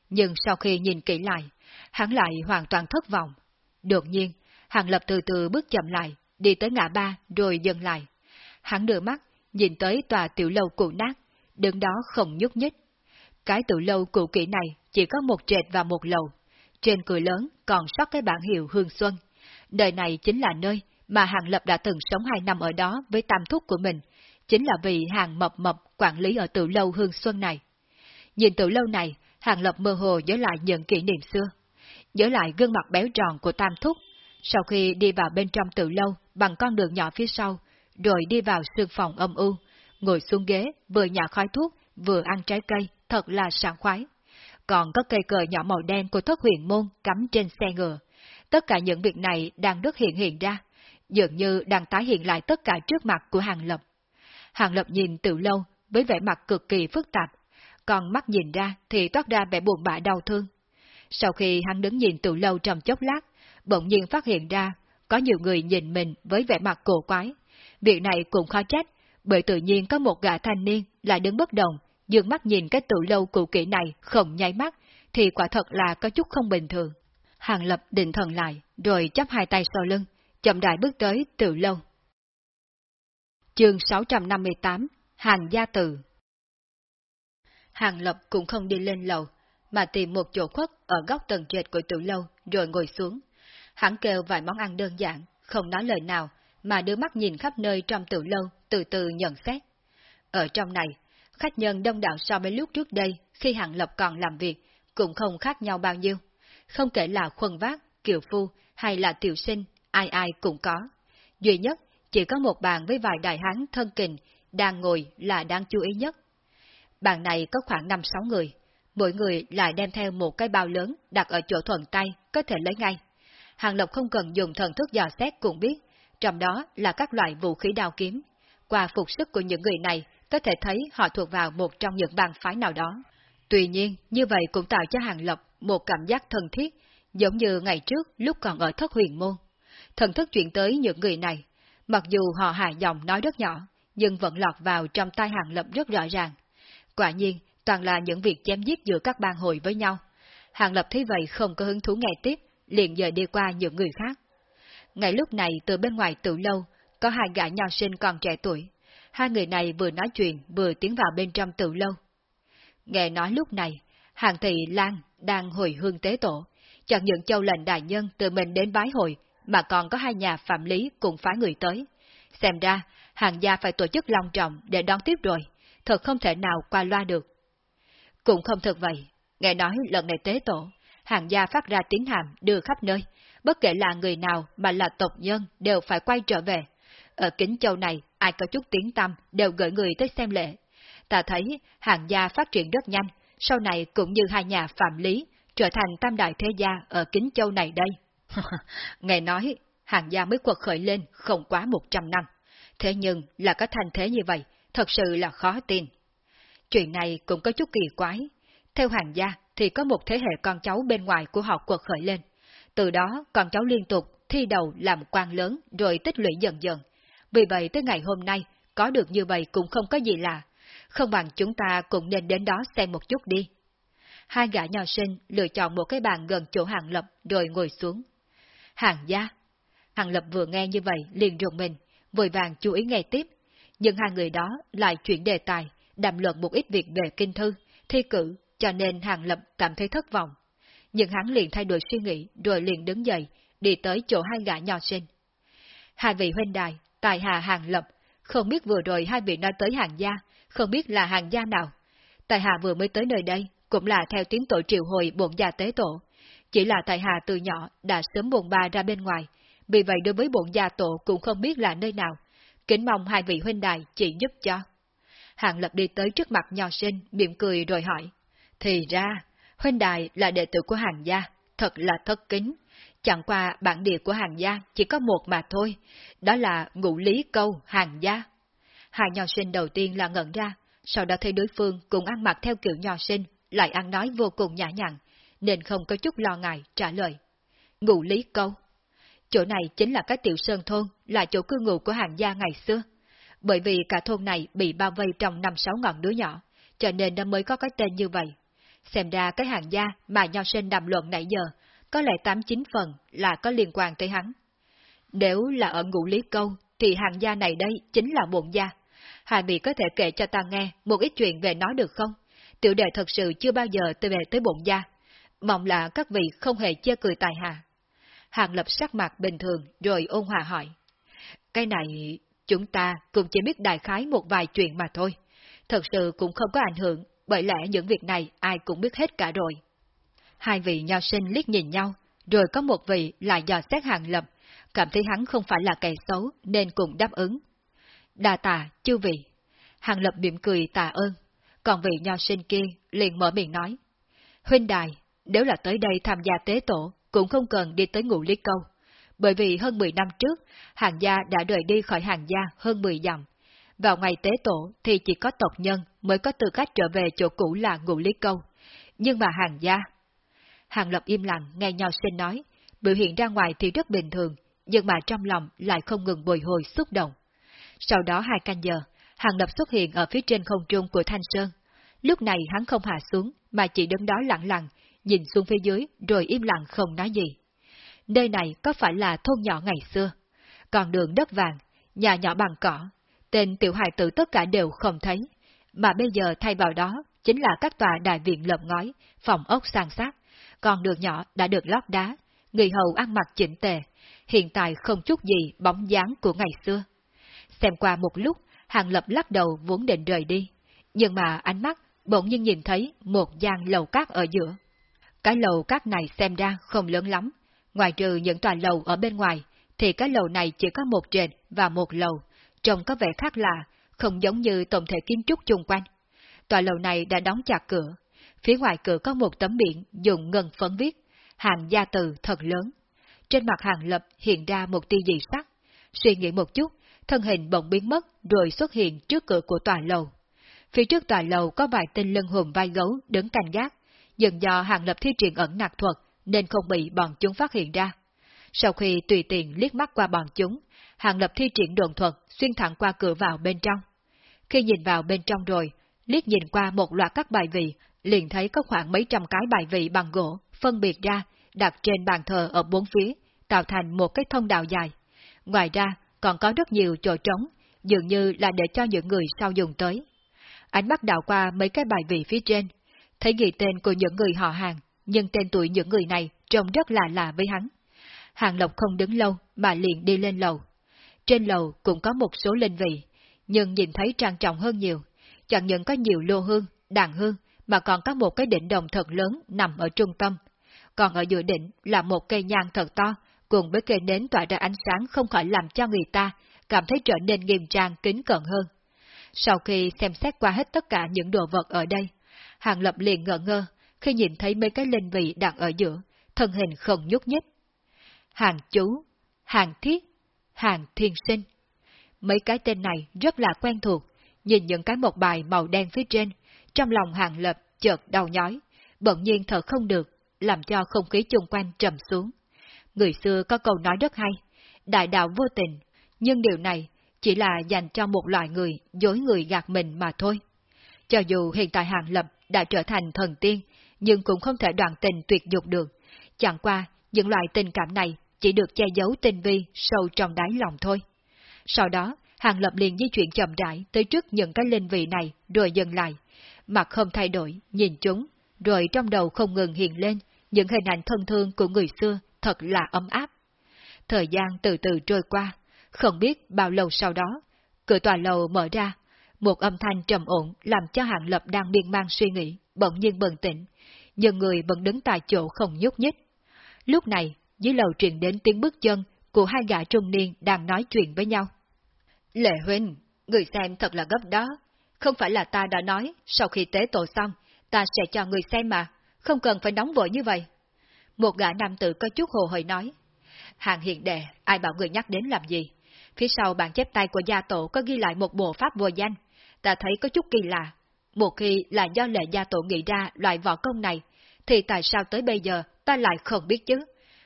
Nhưng sau khi nhìn kỹ lại, hắn lại hoàn toàn thất vọng. Đột nhiên, hàng lập từ từ bước chậm lại, đi tới ngã ba rồi dừng lại. Hắn đưa mắt, nhìn tới tòa tiểu lâu cũ nát, đứng đó không nhúc nhích. Cái tự lâu cũ kỹ này chỉ có một trệt và một lầu. Trên cửa lớn còn sót cái bản hiệu Hương Xuân. Đời này chính là nơi mà Hàng Lập đã từng sống hai năm ở đó với tam thúc của mình, chính là vì Hàng Mập Mập quản lý ở tự lâu Hương Xuân này. Nhìn tự lâu này, Hàng Lập mơ hồ nhớ lại những kỷ niệm xưa, nhớ lại gương mặt béo tròn của tam thúc. Sau khi đi vào bên trong tự lâu bằng con đường nhỏ phía sau, rồi đi vào sương phòng âm u, ngồi xuống ghế, vừa nhả khói thuốc, vừa ăn trái cây, thật là sảng khoái. Còn có cây cờ nhỏ màu đen của thất huyền môn cắm trên xe ngựa. Tất cả những việc này đang được hiện hiện ra, dường như đang tái hiện lại tất cả trước mặt của Hàng Lập. Hàng Lập nhìn từ lâu, với vẻ mặt cực kỳ phức tạp, còn mắt nhìn ra thì toát ra vẻ buồn bã đau thương. Sau khi hắn đứng nhìn từ lâu trong chốc lát, bỗng nhiên phát hiện ra, có nhiều người nhìn mình với vẻ mặt cổ quái. Việc này cũng khó trách, bởi tự nhiên có một gã thanh niên lại đứng bất động, dường mắt nhìn cái tự lâu cũ kỹ này không nháy mắt, thì quả thật là có chút không bình thường. Hàng Lập định thần lại, rồi chắp hai tay sau lưng, chậm đại bước tới tự lâu. Chương 658 Hàng Gia Từ Hàng Lập cũng không đi lên lầu, mà tìm một chỗ khuất ở góc tầng trệt của tự lâu rồi ngồi xuống. Hắn kêu vài món ăn đơn giản, không nói lời nào, mà đưa mắt nhìn khắp nơi trong tự lâu, từ từ nhận xét. Ở trong này, khách nhân đông đảo so với lúc trước đây khi hạng Lập còn làm việc, cũng không khác nhau bao nhiêu. Không kể là khuân vác, kiều phu hay là tiểu sinh, ai ai cũng có. Duy nhất, chỉ có một bàn với vài đại hán thân kình, đang ngồi là đáng chú ý nhất. Bàn này có khoảng 5-6 người, mỗi người lại đem theo một cái bao lớn đặt ở chỗ thuận tay, có thể lấy ngay. Hàng Lộc không cần dùng thần thức dò xét cũng biết, trong đó là các loại vũ khí đao kiếm. Qua phục sức của những người này, có thể thấy họ thuộc vào một trong những bang phái nào đó. Tuy nhiên, như vậy cũng tạo cho Hàng Lập một cảm giác thân thiết, giống như ngày trước lúc còn ở thất huyền môn. Thần thức chuyển tới những người này, mặc dù họ hạ giọng nói rất nhỏ, nhưng vẫn lọt vào trong tai hàng lập rất rõ ràng. Quả nhiên, toàn là những việc chém giết giữa các bang hội với nhau. Hàng lập thấy vậy không có hứng thú nghe tiếp, liền giờ đi qua những người khác. Ngay lúc này từ bên ngoài tự lâu, có hai gã nho sinh còn trẻ tuổi. Hai người này vừa nói chuyện vừa tiến vào bên trong tự lâu. Nghe nói lúc này, hàng thị Lan đang hồi hương tế tổ, chẳng những châu lệnh đại nhân từ mình đến bái hội, mà còn có hai nhà phạm lý cùng phái người tới. Xem ra, hàng gia phải tổ chức long trọng để đón tiếp rồi, thật không thể nào qua loa được. Cũng không thật vậy, nghe nói lần này tế tổ, hàng gia phát ra tiếng hàm đưa khắp nơi, bất kể là người nào mà là tộc nhân đều phải quay trở về. Ở Kính Châu này, ai có chút tiếng tâm đều gửi người tới xem lễ. Ta thấy hàng gia phát triển rất nhanh, sau này cũng như hai nhà phạm lý, trở thành tam đại thế gia ở Kính Châu này đây. Nghe nói, hàng gia mới quật khởi lên không quá một trăm năm. Thế nhưng là có thành thế như vậy, thật sự là khó tin. Chuyện này cũng có chút kỳ quái. Theo hàng gia thì có một thế hệ con cháu bên ngoài của họ quật khởi lên. Từ đó con cháu liên tục thi đầu làm quan lớn rồi tích lũy dần dần. Vì vậy tới ngày hôm nay, có được như vậy cũng không có gì lạ. Không bằng chúng ta cũng nên đến đó xem một chút đi. Hai gã nho sinh lựa chọn một cái bàn gần chỗ hàng lập rồi ngồi xuống. Hàng gia. Hàng lập vừa nghe như vậy liền rùng mình, vội vàng chú ý nghe tiếp. Nhưng hai người đó lại chuyển đề tài, đàm luận một ít việc về kinh thư, thi cử, cho nên hàng lập cảm thấy thất vọng. Nhưng hắn liền thay đổi suy nghĩ rồi liền đứng dậy, đi tới chỗ hai gã nho sinh. Hai vị huynh đài, tài hà hàng lập, không biết vừa rồi hai vị nói tới hàng gia, không biết là hàng gia nào. Tài hà vừa mới tới nơi đây, cũng là theo tiếng tội triệu hồi bổn gia tế tổ. Chỉ là tài hà từ nhỏ đã sớm buồn ba ra bên ngoài, vì vậy đối với bổn gia tổ cũng không biết là nơi nào. Kính mong hai vị huynh đài chỉ giúp cho. Hàng lập đi tới trước mặt nho sinh, mỉm cười rồi hỏi. Thì ra, huynh đài là đệ tử của hàng gia, thật là thất kính. Chẳng qua bản địa của hàng gia chỉ có một mà thôi, đó là ngũ lý câu hàng gia. Hai nho sinh đầu tiên là ngẩn ra, sau đó thấy đối phương cùng ăn mặc theo kiểu nho sinh, lại ăn nói vô cùng nhã nhặn, nên không có chút lo ngại trả lời. Ngụ lý câu. Chỗ này chính là cái tiểu sơn thôn, là chỗ cư ngụ của hàng gia ngày xưa. Bởi vì cả thôn này bị bao vây trong năm sáu ngọn núi nhỏ, cho nên nó mới có cái tên như vậy. Xem ra cái hàng gia mà nho sinh đàm luận nãy giờ, có lẽ tám chín phần là có liên quan tới hắn. Nếu là ở ngũ lý câu, thì hàng gia này đây chính là bộn gia. Hai vị có thể kể cho ta nghe một ít chuyện về nó được không? Tiểu đệ thật sự chưa bao giờ tôi về tới bộn gia. Mong là các vị không hề chê cười tài hạ. Hàng lập sắc mặt bình thường rồi ôn hòa hỏi. Cái này, chúng ta cũng chỉ biết đại khái một vài chuyện mà thôi. Thật sự cũng không có ảnh hưởng, bởi lẽ những việc này ai cũng biết hết cả rồi. Hai vị nho sinh liếc nhìn nhau, rồi có một vị lại dò xét hàng lập, cảm thấy hắn không phải là kẻ xấu nên cùng đáp ứng. Đà tạ, chư vị. Hàng lập mỉm cười tạ ơn, còn vị nho sinh kia liền mở miệng nói. Huynh đài, nếu là tới đây tham gia tế tổ, cũng không cần đi tới ngụ lý câu. Bởi vì hơn 10 năm trước, hàng gia đã rời đi khỏi hàng gia hơn 10 dặm. Vào ngày tế tổ thì chỉ có tộc nhân mới có tư cách trở về chỗ cũ là ngụ lý câu. Nhưng mà hàng gia... Hàng lập im lặng nghe nho sinh nói, biểu hiện ra ngoài thì rất bình thường, nhưng mà trong lòng lại không ngừng bồi hồi xúc động. Sau đó hai canh giờ, Hàng Lập xuất hiện ở phía trên không trung của Thanh Sơn. Lúc này hắn không hạ xuống, mà chỉ đứng đó lặng lặng, nhìn xuống phía dưới rồi im lặng không nói gì. Nơi này có phải là thôn nhỏ ngày xưa? Còn đường đất vàng, nhà nhỏ bằng cỏ, tên tiểu hài tử tất cả đều không thấy, mà bây giờ thay vào đó chính là các tòa đại viện lợp ngói, phòng ốc sang sát, còn đường nhỏ đã được lót đá, người hầu ăn mặc chỉnh tề, hiện tại không chút gì bóng dáng của ngày xưa. Xem qua một lúc, Hàng Lập lắc đầu vốn định rời đi, nhưng mà ánh mắt bỗng nhiên nhìn thấy một gian lầu cát ở giữa. Cái lầu cát này xem ra không lớn lắm, ngoài trừ những tòa lầu ở bên ngoài, thì cái lầu này chỉ có một trệt và một lầu, trông có vẻ khác lạ, không giống như tổng thể kiến trúc chung quanh. Tòa lầu này đã đóng chặt cửa, phía ngoài cửa có một tấm biển dùng ngân phấn viết, hàng gia từ thật lớn. Trên mặt hàng lập hiện ra một tia dị sắc, suy nghĩ một chút, thân hình bỗng biến mất rồi xuất hiện trước cửa của tòa lầu. Phía trước tòa lầu có vài tên lân hồn vai gấu đứng canh gác, dần do hàng lập thi triển ẩn nạc thuật nên không bị bọn chúng phát hiện ra. Sau khi tùy tiện liếc mắt qua bọn chúng, Hàng Lập thi triển đồn thuật xuyên thẳng qua cửa vào bên trong. Khi nhìn vào bên trong rồi, liếc nhìn qua một loạt các bài vị, liền thấy có khoảng mấy trăm cái bài vị bằng gỗ, phân biệt ra, đặt trên bàn thờ ở bốn phía, tạo thành một cái thông đạo dài. Ngoài ra, còn có rất nhiều chỗ trống, dường như là để cho những người sau dùng tới. Ánh mắt đảo qua mấy cái bài vị phía trên, thấy ghi tên của những người họ hàng, nhưng tên tuổi những người này trông rất là lạ với hắn. Hàng Lộc không đứng lâu mà liền đi lên lầu. Trên lầu cũng có một số linh vị, nhưng nhìn thấy trang trọng hơn nhiều. Chẳng những có nhiều lô hương, đàn hương, mà còn có một cái đỉnh đồng thật lớn nằm ở trung tâm. Còn ở giữa đỉnh là một cây nhang thật to, cùng với cây nến tỏa ra ánh sáng không khỏi làm cho người ta cảm thấy trở nên nghiêm trang kính cận hơn. Sau khi xem xét qua hết tất cả những đồ vật ở đây, Hàng Lập liền ngỡ ngơ khi nhìn thấy mấy cái linh vị đặt ở giữa, thân hình không nhúc nhích. Hàng chú, hàng thiết, hàng thiên sinh. Mấy cái tên này rất là quen thuộc, nhìn những cái một bài màu đen phía trên, trong lòng hàng lập chợt đau nhói, bỗng nhiên thở không được, làm cho không khí chung quanh trầm xuống. Người xưa có câu nói rất hay, đại đạo vô tình, nhưng điều này chỉ là dành cho một loại người dối người gạt mình mà thôi. Cho dù hiện tại hàng lập đã trở thành thần tiên, nhưng cũng không thể đoạn tình tuyệt dục được. Chẳng qua, những loại tình cảm này chỉ được che giấu tinh vi sâu trong đáy lòng thôi. Sau đó, Hàng Lập liền di chuyển chậm rãi tới trước những cái linh vị này rồi dừng lại. Mặt không thay đổi, nhìn chúng, rồi trong đầu không ngừng hiện lên những hình ảnh thân thương của người xưa thật là ấm áp. Thời gian từ từ trôi qua, không biết bao lâu sau đó, cửa tòa lầu mở ra, một âm thanh trầm ổn làm cho hạng Lập đang miên man suy nghĩ, bỗng nhiên bừng tỉnh, nhưng người vẫn đứng tại chỗ không nhúc nhích. Lúc này, dưới lầu truyền đến tiếng bước chân của hai gã trung niên đang nói chuyện với nhau. Lệ huynh, người xem thật là gấp đó. Không phải là ta đã nói, sau khi tế tổ xong, ta sẽ cho người xem mà, không cần phải nóng vội như vậy. Một gã nam tử có chút hồ hởi nói. Hàng hiện đệ, ai bảo người nhắc đến làm gì? Phía sau bản chép tay của gia tổ có ghi lại một bộ pháp vô danh. Ta thấy có chút kỳ lạ. Một khi là do lệ gia tổ nghĩ ra loại võ công này, thì tại sao tới bây giờ ta lại không biết chứ?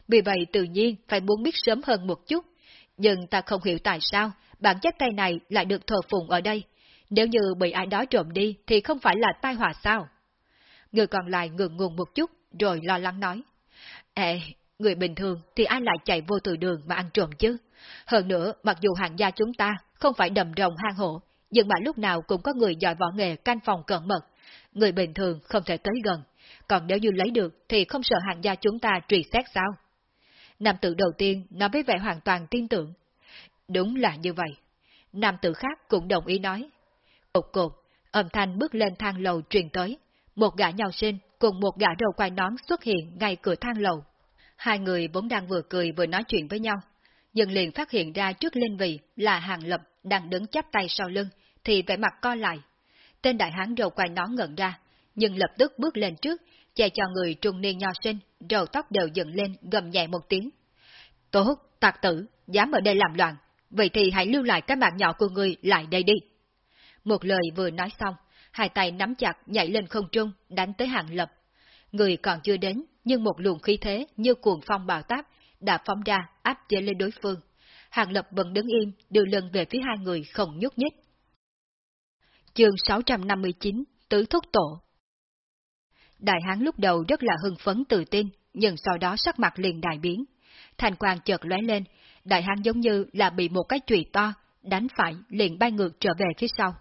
Vì vậy tự nhiên phải muốn biết sớm hơn một chút. Nhưng ta không hiểu tại sao bản chép tay này lại được thờ phụng ở đây. Nếu như bị ai đó trộm đi thì không phải là tai họa sao? Người còn lại ngượng ngùng một chút rồi lo lắng nói. Ê, người bình thường thì ai lại chạy vô từ đường mà ăn trộm chứ? Hơn nữa, mặc dù hàng gia chúng ta không phải đầm rồng hang hộ, nhưng mà lúc nào cũng có người giỏi võ nghề canh phòng cẩn mật. Người bình thường không thể tới gần, còn nếu như lấy được thì không sợ hàng gia chúng ta truy xét sao? Nam tử đầu tiên nói với vẻ hoàn toàn tin tưởng. Đúng là như vậy. Nam tử khác cũng đồng ý nói. Cột cột, âm thanh bước lên thang lầu truyền tới. Một gã nhau sinh cùng một gã đầu quai nón xuất hiện ngay cửa thang lầu. Hai người vốn đang vừa cười vừa nói chuyện với nhau. Nhưng liền phát hiện ra trước linh vị là hàng lập đang đứng chắp tay sau lưng, thì vẻ mặt co lại. Tên đại hán đầu quai nón ngẩn ra, nhưng lập tức bước lên trước, che cho người trung niên nho sinh, râu tóc đều dựng lên gầm nhẹ một tiếng. Tốt, tạc tử, dám ở đây làm loạn, vậy thì hãy lưu lại cái mạng nhỏ của người lại đây đi. Một lời vừa nói xong, hai tay nắm chặt nhảy lên không trung, đánh tới hàng lập. Người còn chưa đến, nhưng một luồng khí thế như cuồng phong bào táp đã phóng ra áp chế lên đối phương. Hàng lập vẫn đứng im, đưa lưng về phía hai người không nhúc nhích. Chương 659 Tứ Thúc Tổ Đại hán lúc đầu rất là hưng phấn tự tin, nhưng sau đó sắc mặt liền đại biến. Thành quang chợt lóe lên, đại hán giống như là bị một cái chùy to, đánh phải liền bay ngược trở về phía sau.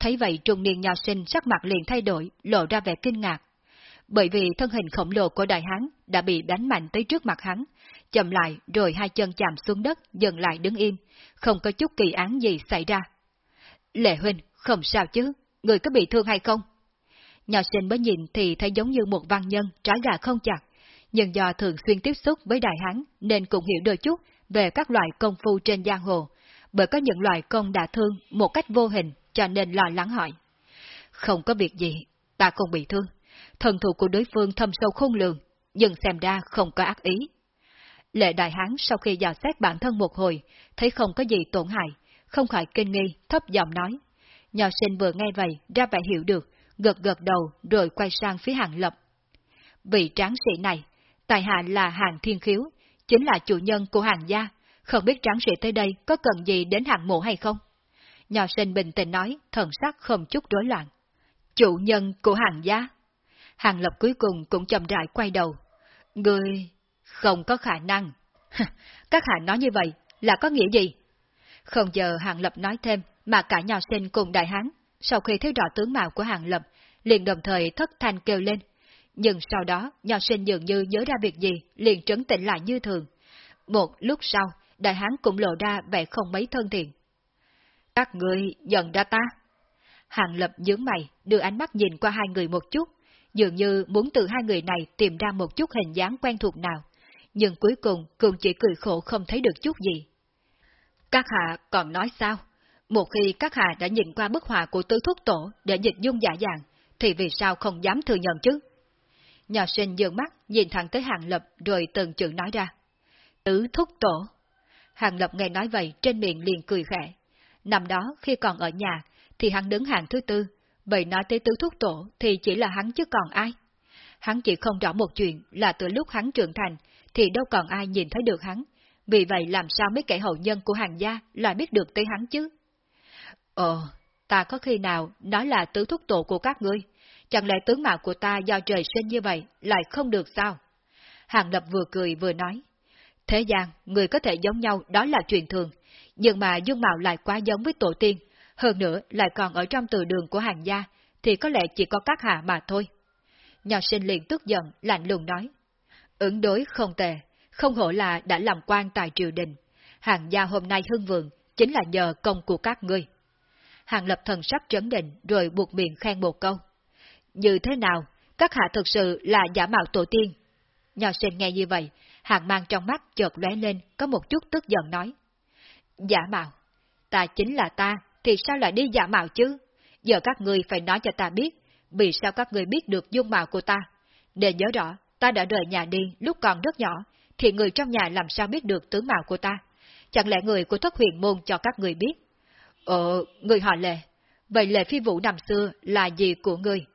Thấy vậy trung niên nho sinh sắc mặt liền thay đổi, lộ ra vẻ kinh ngạc. Bởi vì thân hình khổng lồ của đại hán đã bị đánh mạnh tới trước mặt hắn, chậm lại rồi hai chân chạm xuống đất, dần lại đứng im, không có chút kỳ án gì xảy ra. Lệ huynh, không sao chứ, người có bị thương hay không? Nhỏ sinh mới nhìn thì thấy giống như một văn nhân trái gà không chặt, nhưng do thường xuyên tiếp xúc với đại hán nên cũng hiểu đôi chút về các loại công phu trên giang hồ, bởi có những loại công đã thương một cách vô hình cho nên lo lắng hỏi. Không có việc gì, ta không bị thương. Thần thù của đối phương thâm sâu khôn lường, nhưng xem ra không có ác ý. Lệ đại hán sau khi dò xét bản thân một hồi, thấy không có gì tổn hại, không khỏi kinh nghi, thấp giọng nói. Nhỏ sinh vừa nghe vậy, ra vẻ hiểu được, gật gật đầu rồi quay sang phía hàng lập. Vị tráng sĩ này, tài hạ là hàng thiên khiếu, chính là chủ nhân của hàng gia, không biết tráng sĩ tới đây có cần gì đến hàng mộ hay không? Nhỏ sinh bình tĩnh nói, thần sắc không chút rối loạn. Chủ nhân của hàng gia. Hàng lập cuối cùng cũng chậm rãi quay đầu. Người không có khả năng. Các hạ nói như vậy là có nghĩa gì? Không giờ Hàng Lập nói thêm, mà cả nhỏ sinh cùng đại hán, sau khi thấy rõ tướng mạo của Hàng Lập, liền đồng thời thất thanh kêu lên. Nhưng sau đó, nhỏ sinh dường như nhớ ra việc gì, liền trấn tĩnh lại như thường. Một lúc sau, đại hán cũng lộ ra vẻ không mấy thân thiện. Các người nhận ra ta. Hàng Lập nhướng mày, đưa ánh mắt nhìn qua hai người một chút, dường như muốn từ hai người này tìm ra một chút hình dáng quen thuộc nào, nhưng cuối cùng cũng chỉ cười khổ không thấy được chút gì. Các hạ còn nói sao? Một khi các hạ đã nhìn qua bức họa của tứ thúc tổ để dịch dung giả dạng, thì vì sao không dám thừa nhận chứ? Nhà sinh dường mắt nhìn thẳng tới hàng lập rồi từng chữ nói ra. Tứ thúc tổ. Hàng lập nghe nói vậy trên miệng liền cười khẽ. Năm đó khi còn ở nhà thì hắn đứng hàng thứ tư, vậy nói tới tứ thúc tổ thì chỉ là hắn chứ còn ai. Hắn chỉ không rõ một chuyện là từ lúc hắn trưởng thành thì đâu còn ai nhìn thấy được hắn, vì vậy làm sao mấy kẻ hậu nhân của hàng gia lại biết được tới hắn chứ? Ồ, ta có khi nào nói là tứ thúc tổ của các ngươi, chẳng lẽ tướng mạo của ta do trời sinh như vậy lại không được sao? Hàng lập vừa cười vừa nói, thế gian, người có thể giống nhau đó là chuyện thường, nhưng mà dung mạo lại quá giống với tổ tiên, hơn nữa lại còn ở trong từ đường của hàng gia, thì có lẽ chỉ có các hạ mà thôi. Nhà sinh liền tức giận, lạnh lùng nói, ứng đối không tệ, không hổ là đã làm quan tại triều đình. Hàng gia hôm nay hưng vượng chính là nhờ công của các ngươi. Hàng lập thần sắc trấn định rồi buộc miệng khen một câu. Như thế nào, các hạ thực sự là giả mạo tổ tiên. Nho sinh nghe như vậy, hàng mang trong mắt chợt lóe lên có một chút tức giận nói. Giả mạo? Ta chính là ta, thì sao lại đi giả mạo chứ? Giờ các người phải nói cho ta biết, vì sao các người biết được dung mạo của ta. Để nhớ rõ, ta đã rời nhà đi lúc còn rất nhỏ, thì người trong nhà làm sao biết được tướng mạo của ta? Chẳng lẽ người của thất huyền môn cho các người biết? Ờ, người họ lệ. Vậy lệ phi vũ năm xưa là gì của người?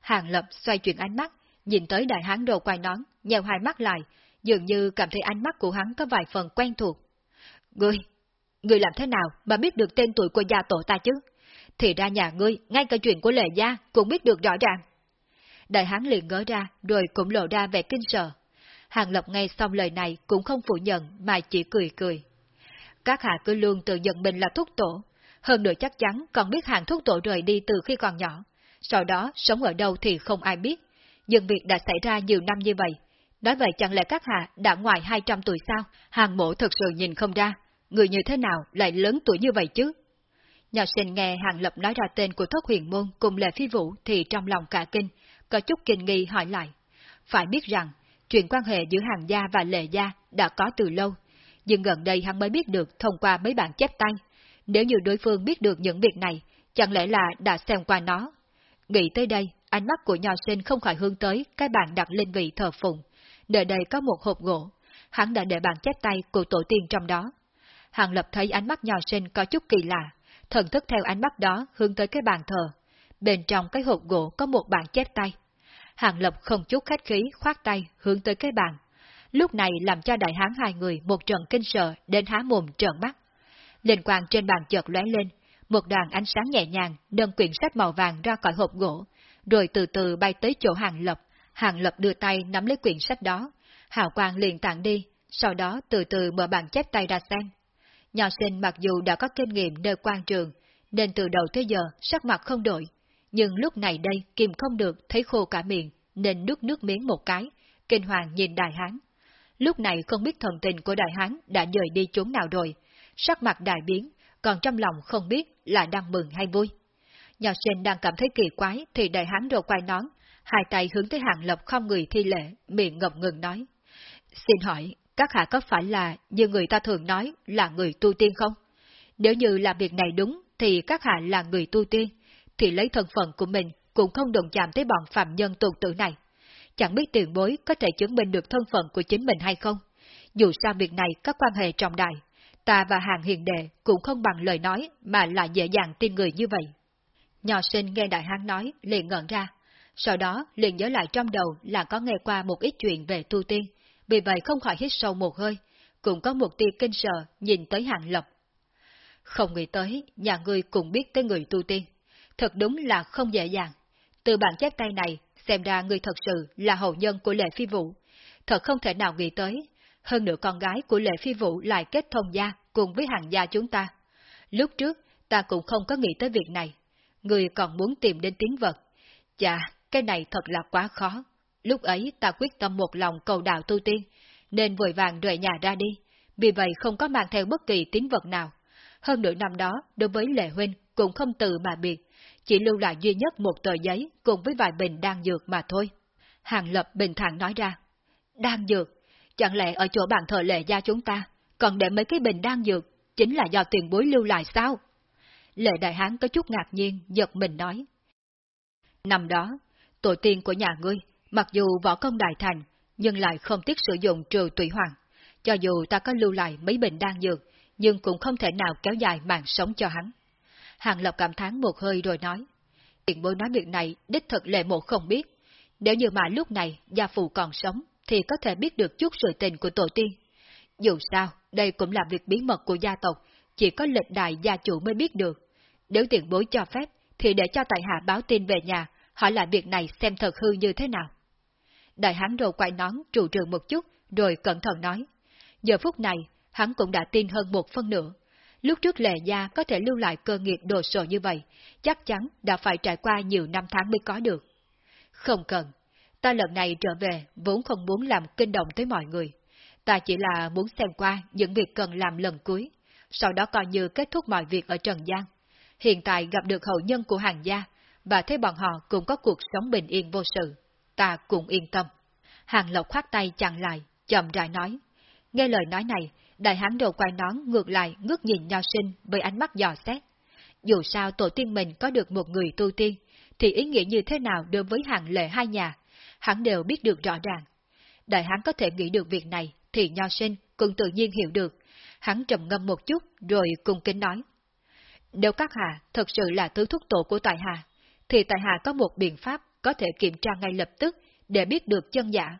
Hàng lập xoay chuyển ánh mắt, nhìn tới đại hán đồ quay nón, nhèo hai mắt lại, dường như cảm thấy ánh mắt của hắn có vài phần quen thuộc. Ngươi, người làm thế nào mà biết được tên tuổi của gia tổ ta chứ? Thì ra nhà ngươi, ngay cả chuyện của lệ gia cũng biết được rõ ràng. Đại hán liền ngỡ ra, rồi cũng lộ ra vẻ kinh sợ. Hàng Lập nghe xong lời này cũng không phủ nhận mà chỉ cười cười. Các hạ cứ luôn tự nhận mình là thuốc tổ, hơn nữa chắc chắn còn biết hàng thuốc tổ rời đi từ khi còn nhỏ, sau đó sống ở đâu thì không ai biết. Nhưng việc đã xảy ra nhiều năm như vậy, nói vậy chẳng lẽ các hạ đã ngoài 200 tuổi sao? Hàng mộ thật sự nhìn không ra, người như thế nào lại lớn tuổi như vậy chứ? Nhà sinh nghe Hàng Lập nói ra tên của thất huyền môn cùng Lệ Phi Vũ thì trong lòng cả kinh, có chút kinh nghi hỏi lại. Phải biết rằng, chuyện quan hệ giữa hàng gia và lệ gia đã có từ lâu, nhưng gần đây hắn mới biết được thông qua mấy bản chép tay. Nếu như đối phương biết được những việc này, chẳng lẽ là đã xem qua nó? Nghĩ tới đây, ánh mắt của nho sinh không khỏi hướng tới cái bàn đặt lên vị thờ phụng. Nơi đây có một hộp gỗ, hắn đã để bản chép tay của tổ tiên trong đó. Hàng lập thấy ánh mắt nhỏ sinh có chút kỳ lạ, thần thức theo ánh mắt đó hướng tới cái bàn thờ. Bên trong cái hộp gỗ có một bản chép tay. Hàng Lập không chút khách khí khoát tay hướng tới cái bàn. Lúc này làm cho đại hán hai người một trận kinh sợ đến há mồm trợn mắt. Liên quan trên bàn chợt lóe lên, một đoàn ánh sáng nhẹ nhàng nâng quyển sách màu vàng ra khỏi hộp gỗ, rồi từ từ bay tới chỗ Hàng Lập. Hàng Lập đưa tay nắm lấy quyển sách đó, hào quang liền tản đi, sau đó từ từ mở bàn chép tay ra xem. Nhỏ sinh mặc dù đã có kinh nghiệm nơi quan trường, nên từ đầu tới giờ sắc mặt không đổi, nhưng lúc này đây kìm không được thấy khô cả miệng, nên nước nước miếng một cái, kinh hoàng nhìn đại hán. Lúc này không biết thần tình của đại hán đã dời đi chốn nào rồi, sắc mặt đại biến, còn trong lòng không biết là đang mừng hay vui. Nhà sinh đang cảm thấy kỳ quái thì đại hán rồi quay nón, hai tay hướng tới hàng lập không người thi lễ, miệng ngập ngừng nói. Xin hỏi, các hạ có phải là như người ta thường nói là người tu tiên không? Nếu như làm việc này đúng thì các hạ là người tu tiên, thì lấy thân phận của mình cũng không đụng chạm tới bọn phạm nhân tuần tử này. Chẳng biết tiền bối có thể chứng minh được thân phận của chính mình hay không. Dù sao việc này có quan hệ trọng đại, ta và hàng hiền đệ cũng không bằng lời nói mà lại dễ dàng tin người như vậy. Nhỏ sinh nghe đại hán nói, liền ngẩn ra. Sau đó liền nhớ lại trong đầu là có nghe qua một ít chuyện về tu tiên, vì vậy không khỏi hít sâu một hơi, cũng có một tia kinh sợ nhìn tới Hàng Lập. Không nghĩ tới, nhà ngươi cũng biết tới người tu tiên. Thật đúng là không dễ dàng. Từ bản chép tay này, xem ra ngươi thật sự là hậu nhân của Lệ Phi Vũ. Thật không thể nào nghĩ tới. Hơn nữa con gái của Lệ Phi Vũ lại kết thông gia cùng với hàng gia chúng ta. Lúc trước, ta cũng không có nghĩ tới việc này. Người còn muốn tìm đến tiếng vật. Chà, cái này thật là quá khó. Lúc ấy ta quyết tâm một lòng cầu đạo tu tiên, nên vội vàng rời nhà ra đi, vì vậy không có mang theo bất kỳ tín vật nào. Hơn nửa năm đó, đối với Lệ Huynh cũng không từ mà biệt, chỉ lưu lại duy nhất một tờ giấy cùng với vài bình đan dược mà thôi. Hàng Lập bình thản nói ra, đan dược, chẳng lẽ ở chỗ bàn thờ lệ gia chúng ta, còn để mấy cái bình đan dược, chính là do tiền bối lưu lại sao? Lệ Đại Hán có chút ngạc nhiên, giật mình nói. Năm đó, tổ tiên của nhà ngươi, mặc dù võ công đại thành, nhưng lại không tiếc sử dụng trừ tùy hoàng. Cho dù ta có lưu lại mấy bình đan dược, nhưng cũng không thể nào kéo dài mạng sống cho hắn. Hàng Lập cảm thán một hơi rồi nói. tiện bối nói việc này, đích thực lệ mộ không biết. Nếu như mà lúc này gia phụ còn sống, thì có thể biết được chút sự tình của tổ tiên. Dù sao, đây cũng là việc bí mật của gia tộc, chỉ có lịch đại gia chủ mới biết được. Nếu tiền bối cho phép, thì để cho tại hạ báo tin về nhà, hỏi lại việc này xem thật hư như thế nào. Đại hán đồ quay nón trụ trường một chút, rồi cẩn thận nói. Giờ phút này, hắn cũng đã tin hơn một phân nửa. Lúc trước lệ gia có thể lưu lại cơ nghiệp đồ sộ như vậy, chắc chắn đã phải trải qua nhiều năm tháng mới có được. Không cần, ta lần này trở về vốn không muốn làm kinh động tới mọi người. Ta chỉ là muốn xem qua những việc cần làm lần cuối, sau đó coi như kết thúc mọi việc ở Trần gian. Hiện tại gặp được hậu nhân của hàng gia, và thấy bọn họ cũng có cuộc sống bình yên vô sự, ta cũng yên tâm. Hàng Lộc khoát tay chặn lại, chậm rãi nói. Nghe lời nói này, đại hán đầu quay nón ngược lại ngước nhìn nho sinh với ánh mắt dò xét. Dù sao tổ tiên mình có được một người tu tiên, thì ý nghĩa như thế nào đối với hàng lệ hai nhà, hắn đều biết được rõ ràng. Đại hán có thể nghĩ được việc này, thì nho sinh cũng tự nhiên hiểu được. Hắn trầm ngâm một chút, rồi cùng kính nói. Nếu các hạ thật sự là thứ thúc tổ của tại hạ, thì tại hạ có một biện pháp có thể kiểm tra ngay lập tức để biết được chân giả.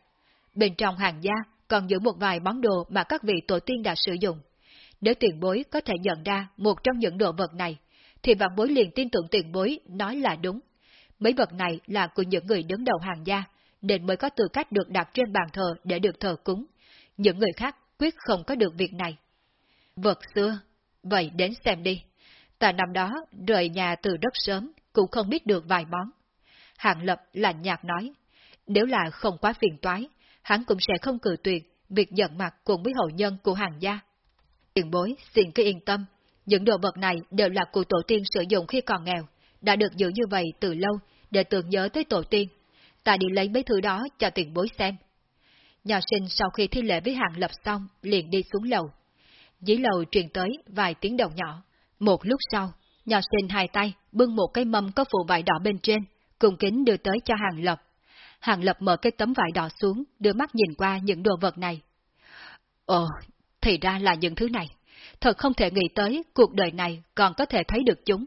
Bên trong hàng gia còn giữ một vài món đồ mà các vị tổ tiên đã sử dụng. Nếu tiền bối có thể nhận ra một trong những đồ vật này, thì vạn bối liền tin tưởng tiền bối nói là đúng. Mấy vật này là của những người đứng đầu hàng gia, nên mới có tư cách được đặt trên bàn thờ để được thờ cúng. Những người khác quyết không có được việc này. Vật xưa, vậy đến xem đi. Ta năm đó rời nhà từ rất sớm, cũng không biết được vài món. Hàng Lập lạnh nhạt nói, nếu là không quá phiền toái, hắn cũng sẽ không cử tuyệt việc nhận mặt cùng với hậu nhân của hàng gia. Tiền bối xin cứ yên tâm, những đồ vật này đều là của tổ tiên sử dụng khi còn nghèo, đã được giữ như vậy từ lâu để tưởng nhớ tới tổ tiên. Ta đi lấy mấy thứ đó cho tiền bối xem. Nhà sinh sau khi thi lễ với hàng lập xong, liền đi xuống lầu. Dưới lầu truyền tới vài tiếng đầu nhỏ. Một lúc sau, nhà sinh hai tay bưng một cái mâm có phụ vải đỏ bên trên, cùng kính đưa tới cho hàng lập. Hàng Lập mở cái tấm vải đỏ xuống, đưa mắt nhìn qua những đồ vật này. Ồ, thì ra là những thứ này. Thật không thể nghĩ tới cuộc đời này còn có thể thấy được chúng.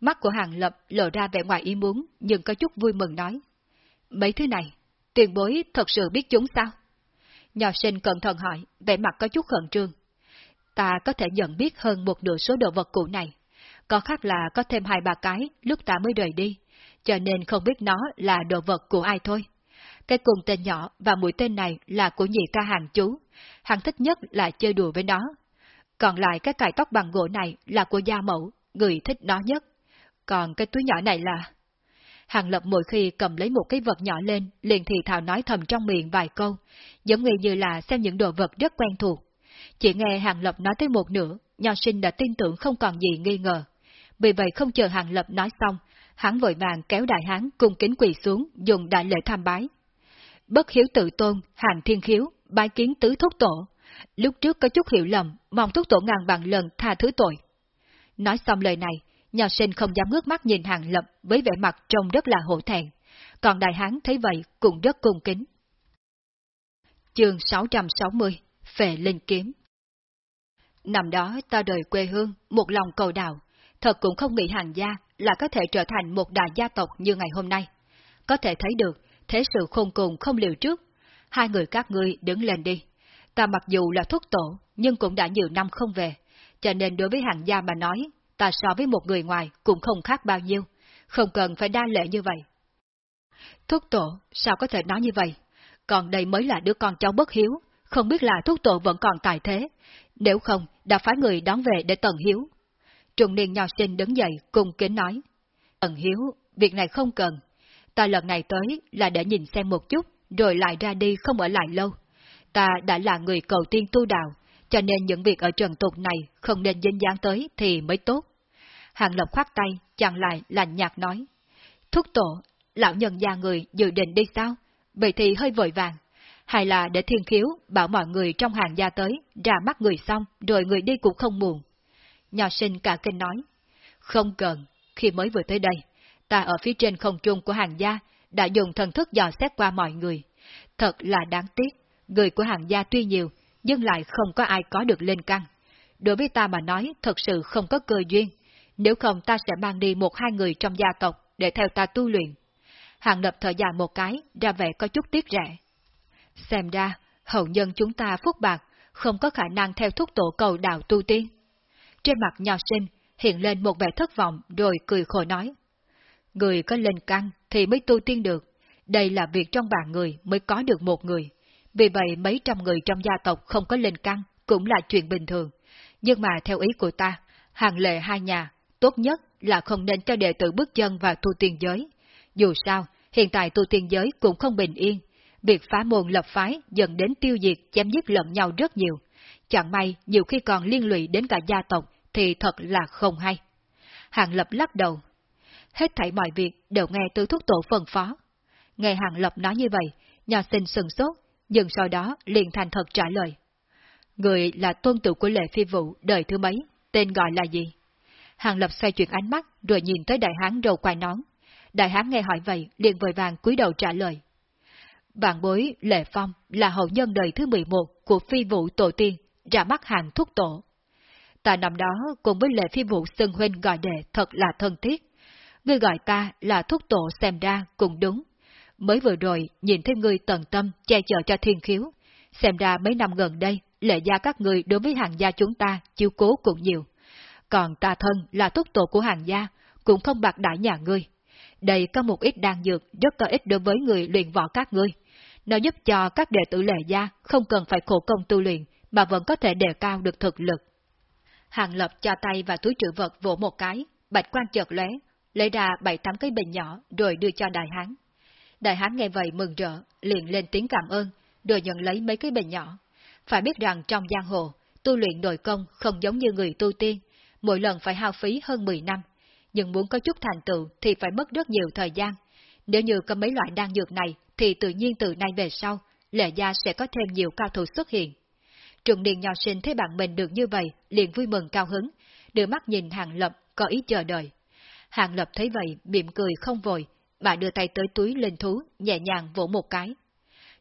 Mắt của Hàng Lập lộ ra vẻ ngoài ý muốn, nhưng có chút vui mừng nói. Mấy thứ này, tiền bối thật sự biết chúng sao? Nhỏ sinh cẩn thận hỏi, vẻ mặt có chút khẩn trương. Ta có thể nhận biết hơn một nửa số đồ vật cũ này. Có khác là có thêm hai ba cái lúc ta mới rời đi, cho nên không biết nó là đồ vật của ai thôi. Cái cùng tên nhỏ và mũi tên này là của nhị ca hàng chú, hắn thích nhất là chơi đùa với nó. Còn lại cái cài tóc bằng gỗ này là của gia mẫu, người thích nó nhất. Còn cái túi nhỏ này là... Hàng Lập mỗi khi cầm lấy một cái vật nhỏ lên, liền thì thào nói thầm trong miệng vài câu, giống như như là xem những đồ vật rất quen thuộc. Chỉ nghe Hàng Lập nói tới một nửa, nho sinh đã tin tưởng không còn gì nghi ngờ. Vì vậy không chờ Hàng Lập nói xong, hắn vội vàng kéo đại hán cung kính quỳ xuống, dùng đại lễ tham bái. Bất hiếu tự tôn, hàng thiên khiếu, bái kiến tứ thúc tổ. Lúc trước có chút hiểu lầm, mong thúc tổ ngàn bằng lần tha thứ tội. Nói xong lời này, nhà sinh không dám ngước mắt nhìn hàng lập với vẻ mặt trông rất là hổ thẹn. Còn đại hán thấy vậy cũng rất cung kính. Chương 660 Phệ Linh Kiếm Năm đó ta đời quê hương, một lòng cầu đạo, thật cũng không nghĩ hàng gia là có thể trở thành một đại gia tộc như ngày hôm nay. Có thể thấy được, thế sự khôn cùng không liều trước. hai người các ngươi đứng lên đi. Ta mặc dù là thuốc tổ, nhưng cũng đã nhiều năm không về, cho nên đối với hàng gia mà nói, ta so với một người ngoài cũng không khác bao nhiêu, không cần phải đa lệ như vậy. Thuốc tổ, sao có thể nói như vậy? Còn đây mới là đứa con cháu bất hiếu, không biết là thuốc tổ vẫn còn tài thế, nếu không, đã phái người đón về để tận hiếu. Trùng niên nho sinh đứng dậy, cùng kính nói. Ẩn hiếu, việc này không cần. Ta lần này tới là để nhìn xem một chút, rồi lại ra đi không ở lại lâu. Ta đã là người cầu tiên tu đạo, cho nên những việc ở trần tục này không nên dính dáng tới thì mới tốt. Hàng Lập khoát tay, chặn lại lạnh nhạt nói. Thúc tổ, lão nhân gia người dự định đi sao? Vậy thì hơi vội vàng. Hay là để thiên khiếu bảo mọi người trong hàng gia tới, ra mắt người xong, rồi người đi cũng không muộn. Nhà sinh cả kinh nói. Không cần, khi mới vừa tới đây, ta ở phía trên không trung của hàng gia đã dùng thần thức dò xét qua mọi người. Thật là đáng tiếc, người của hàng gia tuy nhiều, nhưng lại không có ai có được lên căn. Đối với ta mà nói thật sự không có cơ duyên, nếu không ta sẽ mang đi một hai người trong gia tộc để theo ta tu luyện. Hàng lập thở dài một cái, ra vẻ có chút tiếc rẻ. Xem ra, hậu nhân chúng ta phúc bạc, không có khả năng theo thúc tổ cầu đạo tu tiên. Trên mặt nho sinh hiện lên một vẻ thất vọng rồi cười khổ nói. Người có lên căn thì mới tu tiên được, đây là việc trong vạn người mới có được một người. Vì vậy mấy trăm người trong gia tộc không có lên căn cũng là chuyện bình thường. Nhưng mà theo ý của ta, hàng lệ hai nhà, tốt nhất là không nên cho đệ tử bước chân vào tu tiên giới. Dù sao, hiện tại tu tiên giới cũng không bình yên. Việc phá môn lập phái dẫn đến tiêu diệt chém giết lẫn nhau rất nhiều. Chẳng may nhiều khi còn liên lụy đến cả gia tộc thì thật là không hay. Hàng Lập lắc đầu. Hết thảy mọi việc đều nghe từ thuốc tổ phân phó. Nghe Hàng Lập nói như vậy, nhà sinh sừng sốt, nhưng sau đó liền thành thật trả lời. Người là tôn tử của Lệ Phi Vũ đời thứ mấy, tên gọi là gì? Hàng Lập xoay chuyển ánh mắt rồi nhìn tới đại hán râu quai nón. Đại hán nghe hỏi vậy liền vội vàng cúi đầu trả lời. Vạn bối Lệ Phong là hậu nhân đời thứ 11 của Phi Vũ Tổ Tiên, ra mắt hàng thúc tổ. Ta năm đó cùng với Lệ Phi Vũ Sơn Huynh gọi đệ thật là thân thiết. Ngươi gọi ta là thúc tổ xem ra cũng đúng. Mới vừa rồi nhìn thấy ngươi tận tâm che chở cho thiên khiếu. Xem ra mấy năm gần đây, lệ gia các ngươi đối với hàng gia chúng ta chiếu cố cũng nhiều. Còn ta thân là thúc tổ của hàng gia, cũng không bạc đãi nhà ngươi. Đây có một ít đan dược rất có ích đối với người luyện võ các ngươi. Nó giúp cho các đệ tử lệ gia không cần phải khổ công tu luyện, mà vẫn có thể đề cao được thực lực. Hàng Lập cho tay vào túi trữ vật vỗ một cái, bạch quan chợt lóe, lấy ra bảy tám cái bình nhỏ rồi đưa cho đại hán. Đại hán nghe vậy mừng rỡ, liền lên tiếng cảm ơn, rồi nhận lấy mấy cái bình nhỏ. Phải biết rằng trong giang hồ, tu luyện nội công không giống như người tu tiên, mỗi lần phải hao phí hơn 10 năm, nhưng muốn có chút thành tựu thì phải mất rất nhiều thời gian. Nếu như có mấy loại đan dược này, thì tự nhiên từ nay về sau, lệ gia sẽ có thêm nhiều cao thủ xuất hiện. Trùng niên nho sinh thấy bạn mình được như vậy, liền vui mừng cao hứng, đưa mắt nhìn Hàng Lập, có ý chờ đợi. Hàng Lập thấy vậy, mỉm cười không vội, mà đưa tay tới túi linh thú, nhẹ nhàng vỗ một cái.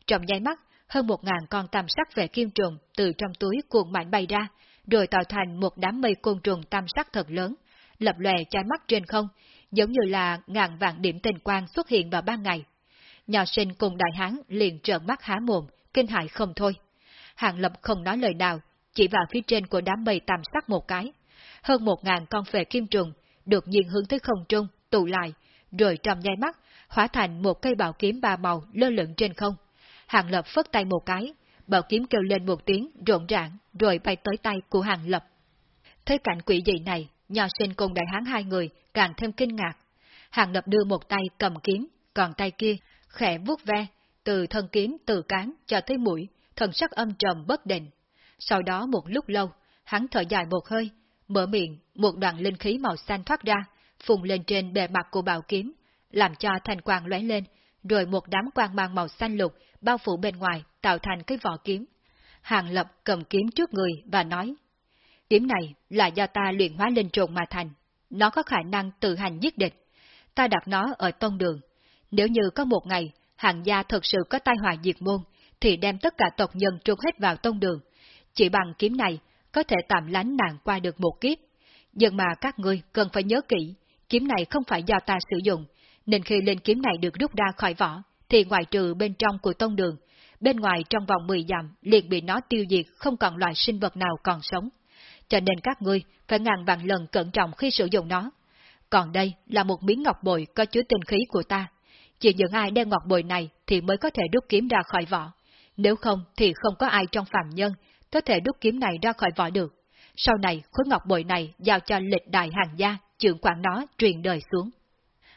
Trong nháy mắt, hơn một ngàn con tam sắc về kim trùng từ trong túi cuộn mạnh bay ra, rồi tạo thành một đám mây côn trùng tam sắc thật lớn, lập lòe trái mắt trên không, giống như là ngàn vạn điểm tình quang xuất hiện vào ban ngày. Nhà sinh cùng đại hán liền trợn mắt há mồm, kinh hại không thôi. Hàng Lập không nói lời nào, chỉ vào phía trên của đám mây tam sắc một cái. Hơn một ngàn con phệ kim trùng, được nhiên hướng tới không trung, tụ lại, rồi trong nháy mắt, hóa thành một cây bảo kiếm ba màu lơ lửng trên không. Hàng Lập phất tay một cái, bảo kiếm kêu lên một tiếng rộn ràng, rồi bay tới tay của Hàng Lập. Thấy cảnh quỷ dị này, nho sinh cùng đại hán hai người càng thêm kinh ngạc. Hàng Lập đưa một tay cầm kiếm, còn tay kia khẽ vuốt ve, từ thân kiếm từ cán cho tới mũi, thần sắc âm trầm bất định. Sau đó một lúc lâu, hắn thở dài một hơi, mở miệng, một đoạn linh khí màu xanh thoát ra, phùng lên trên bề mặt của bảo kiếm, làm cho thành quang lóe lên, rồi một đám quang mang màu xanh lục bao phủ bên ngoài tạo thành cái vỏ kiếm. Hàng Lập cầm kiếm trước người và nói, kiếm này là do ta luyện hóa linh trùng mà thành, nó có khả năng tự hành giết địch. Ta đặt nó ở tông đường. Nếu như có một ngày, hàng gia thật sự có tai họa diệt môn, thì đem tất cả tộc nhân trục hết vào tông đường. Chỉ bằng kiếm này, có thể tạm lánh nàng qua được một kiếp. Nhưng mà các ngươi cần phải nhớ kỹ, kiếm này không phải do ta sử dụng, nên khi lên kiếm này được rút ra khỏi vỏ, thì ngoại trừ bên trong của tông đường, bên ngoài trong vòng 10 dặm liền bị nó tiêu diệt không còn loại sinh vật nào còn sống. Cho nên các ngươi phải ngàn vạn lần cẩn trọng khi sử dụng nó. Còn đây là một miếng ngọc bội có chứa tinh khí của ta. Chỉ những ai đeo ngọc bội này thì mới có thể rút kiếm ra khỏi vỏ. Nếu không thì không có ai trong phạm nhân có thể đúc kiếm này ra khỏi vỏ được. Sau này khối ngọc bội này giao cho lịch đại hàng gia, trưởng quản nó truyền đời xuống.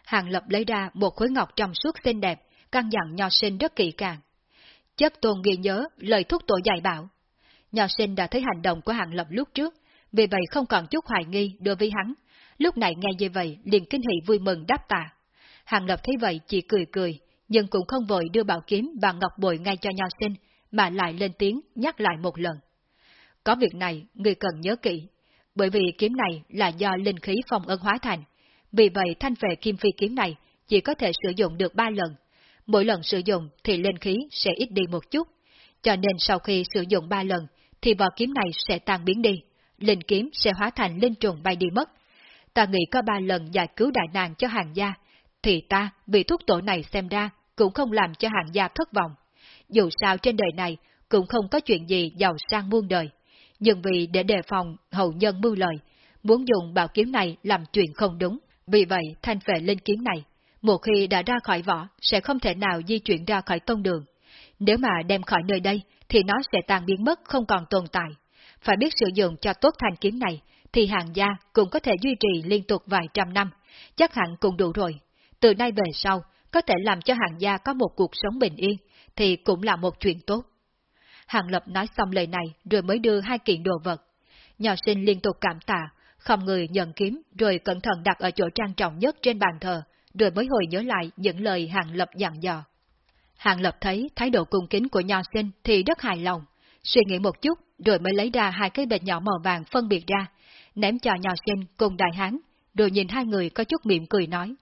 Hàng Lập lấy ra một khối ngọc trong suốt xinh đẹp, căn dặn nho sinh rất kỹ càng. Chất tôn ghi nhớ lời thúc tổ dạy bảo. Nho sinh đã thấy hành động của Hàng Lập lúc trước, vì vậy không còn chút hoài nghi đối với hắn. Lúc này nghe như vậy liền kinh hỉ vui mừng đáp tạ. Hàng Lập thấy vậy chỉ cười cười, nhưng cũng không vội đưa bảo kiếm và ngọc bội ngay cho nho sinh, mà lại lên tiếng nhắc lại một lần. Có việc này, người cần nhớ kỹ, bởi vì kiếm này là do linh khí phong ân hóa thành, vì vậy thanh về kim phi kiếm này chỉ có thể sử dụng được ba lần. Mỗi lần sử dụng thì linh khí sẽ ít đi một chút, cho nên sau khi sử dụng ba lần thì vỏ kiếm này sẽ tan biến đi, linh kiếm sẽ hóa thành linh trùng bay đi mất. Ta nghĩ có ba lần giải cứu đại nạn cho hàng gia, thì ta bị thuốc tổ này xem ra cũng không làm cho hàng gia thất vọng. Dù sao trên đời này cũng không có chuyện gì giàu sang muôn đời, nhưng vì để đề phòng hậu nhân mưu lời, muốn dùng bảo kiếm này làm chuyện không đúng. Vì vậy, thanh phệ linh kiếm này, một khi đã ra khỏi vỏ, sẽ không thể nào di chuyển ra khỏi tông đường. Nếu mà đem khỏi nơi đây, thì nó sẽ tan biến mất không còn tồn tại. Phải biết sử dụng cho tốt thanh kiếm này, thì hàng gia cũng có thể duy trì liên tục vài trăm năm, chắc hẳn cũng đủ rồi. Từ nay về sau, có thể làm cho hàng gia có một cuộc sống bình yên, thì cũng là một chuyện tốt. Hàng Lập nói xong lời này rồi mới đưa hai kiện đồ vật. Nhỏ sinh liên tục cảm tạ, không người nhận kiếm rồi cẩn thận đặt ở chỗ trang trọng nhất trên bàn thờ, rồi mới hồi nhớ lại những lời Hàng Lập dặn dò. Hàng Lập thấy thái độ cung kính của nho sinh thì rất hài lòng, suy nghĩ một chút rồi mới lấy ra hai cái bệt nhỏ màu vàng phân biệt ra, ném cho nho sinh cùng đại hán, rồi nhìn hai người có chút miệng cười nói.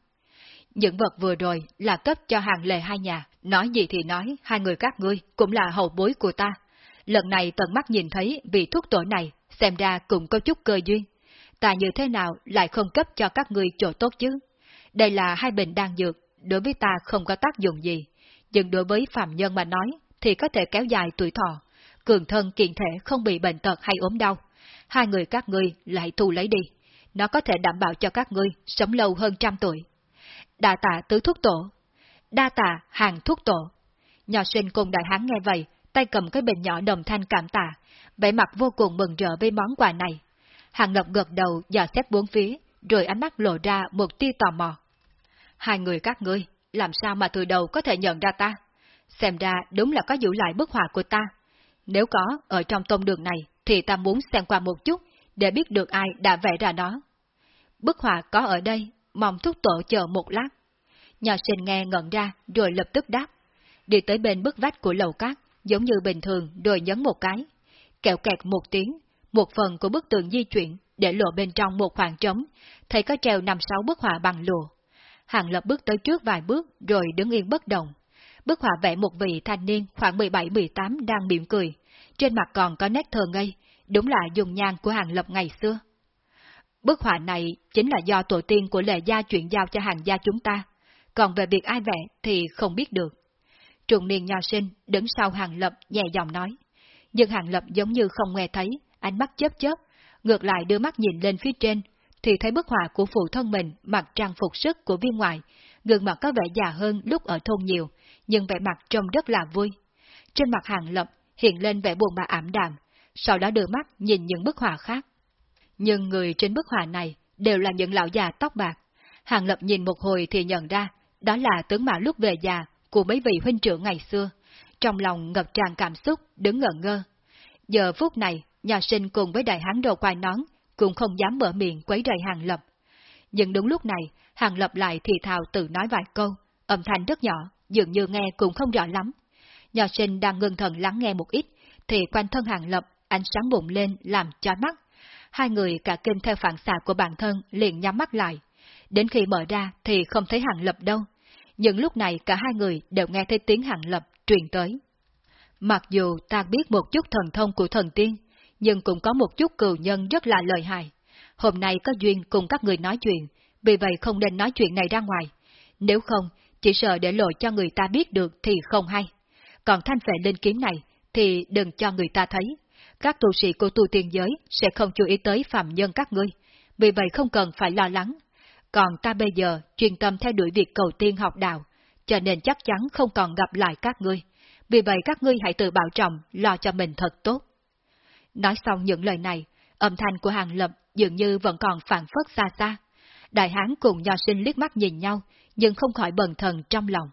Những vật vừa rồi là cấp cho hàng lệ hai nhà, nói gì thì nói, hai người các ngươi cũng là hậu bối của ta. Lần này tận mắt nhìn thấy vị thuốc tổ này, xem ra cũng có chút cơ duyên. Ta như thế nào lại không cấp cho các ngươi chỗ tốt chứ? Đây là hai bình đan dược, đối với ta không có tác dụng gì, nhưng đối với phạm nhân mà nói thì có thể kéo dài tuổi thọ, cường thân kiện thể không bị bệnh tật hay ốm đau. Hai người các ngươi lại thu lấy đi, nó có thể đảm bảo cho các ngươi sống lâu hơn trăm tuổi. Đa tạ tứ thuốc tổ. Đa tạ hàng thuốc tổ. Nhỏ sinh cùng đại hán nghe vậy, tay cầm cái bình nhỏ đồng thanh cảm tạ, vẻ mặt vô cùng mừng rỡ với món quà này. Hàng Lập gật đầu dò xét bốn phía, rồi ánh mắt lộ ra một tia tò mò. Hai người các ngươi, làm sao mà từ đầu có thể nhận ra ta? Xem ra đúng là có giữ lại bức họa của ta. Nếu có, ở trong tôn đường này, thì ta muốn xem qua một chút, để biết được ai đã vẽ ra đó. Bức họa có ở đây, mong thúc tổ chờ một lát. Nhà sinh nghe ngẩn ra, rồi lập tức đáp. Đi tới bên bức vách của lầu cát, giống như bình thường, rồi nhấn một cái. Kẹo kẹt một tiếng, một phần của bức tường di chuyển, để lộ bên trong một khoảng trống, thấy có treo năm sáu bức họa bằng lụa. Hàng lập bước tới trước vài bước, rồi đứng yên bất động. Bức họa vẽ một vị thanh niên khoảng 17-18 đang mỉm cười, trên mặt còn có nét thờ ngây, đúng là dùng nhang của hàng lập ngày xưa. Bức họa này chính là do tổ tiên của lệ gia chuyển giao cho hàng gia chúng ta, còn về việc ai vẽ thì không biết được. Trùng niên nho sinh đứng sau hàng lập nhẹ giọng nói, nhưng hàng lập giống như không nghe thấy, ánh mắt chớp chớp, ngược lại đưa mắt nhìn lên phía trên, thì thấy bức họa của phụ thân mình mặc trang phục sức của viên ngoại, gương mặt có vẻ già hơn lúc ở thôn nhiều, nhưng vẻ mặt trông rất là vui. Trên mặt hàng lập hiện lên vẻ buồn bã ảm đạm, sau đó đưa mắt nhìn những bức họa khác. Nhưng người trên bức họa này đều là những lão già tóc bạc. Hàng Lập nhìn một hồi thì nhận ra, đó là tướng mạo lúc về già của mấy vị huynh trưởng ngày xưa. Trong lòng ngập tràn cảm xúc, đứng ngẩn ngơ. Giờ phút này, nhà sinh cùng với đại hán đồ quai nón, cũng không dám mở miệng quấy rầy Hàng Lập. Nhưng đúng lúc này, Hàng Lập lại thì thào tự nói vài câu, âm thanh rất nhỏ, dường như nghe cũng không rõ lắm. Nhà sinh đang ngưng thần lắng nghe một ít, thì quanh thân Hàng Lập ánh sáng bùng lên làm cho mắt, hai người cả kinh theo phản xạ của bản thân liền nhắm mắt lại. Đến khi mở ra thì không thấy Hàng Lập đâu, nhưng lúc này cả hai người đều nghe thấy tiếng Hàng Lập truyền tới. Mặc dù ta biết một chút thần thông của thần tiên, nhưng cũng có một chút cừu nhân rất là lợi hại. Hôm nay có duyên cùng các người nói chuyện, vì vậy không nên nói chuyện này ra ngoài. Nếu không, chỉ sợ để lộ cho người ta biết được thì không hay. còn thanh vệ linh kiếm này thì đừng cho người ta thấy. Các tu sĩ của tu tiên giới sẽ không chú ý tới phạm nhân các ngươi, vì vậy không cần phải lo lắng. Còn ta bây giờ chuyên tâm theo đuổi việc cầu tiên học đạo, cho nên chắc chắn không còn gặp lại các ngươi. Vì vậy các ngươi hãy tự bảo trọng, lo cho mình thật tốt. Nói xong những lời này, âm thanh của Hàng Lập dường như vẫn còn phản phất xa xa. Đại hán cùng nho sinh liếc mắt nhìn nhau, nhưng không khỏi bần thần trong lòng.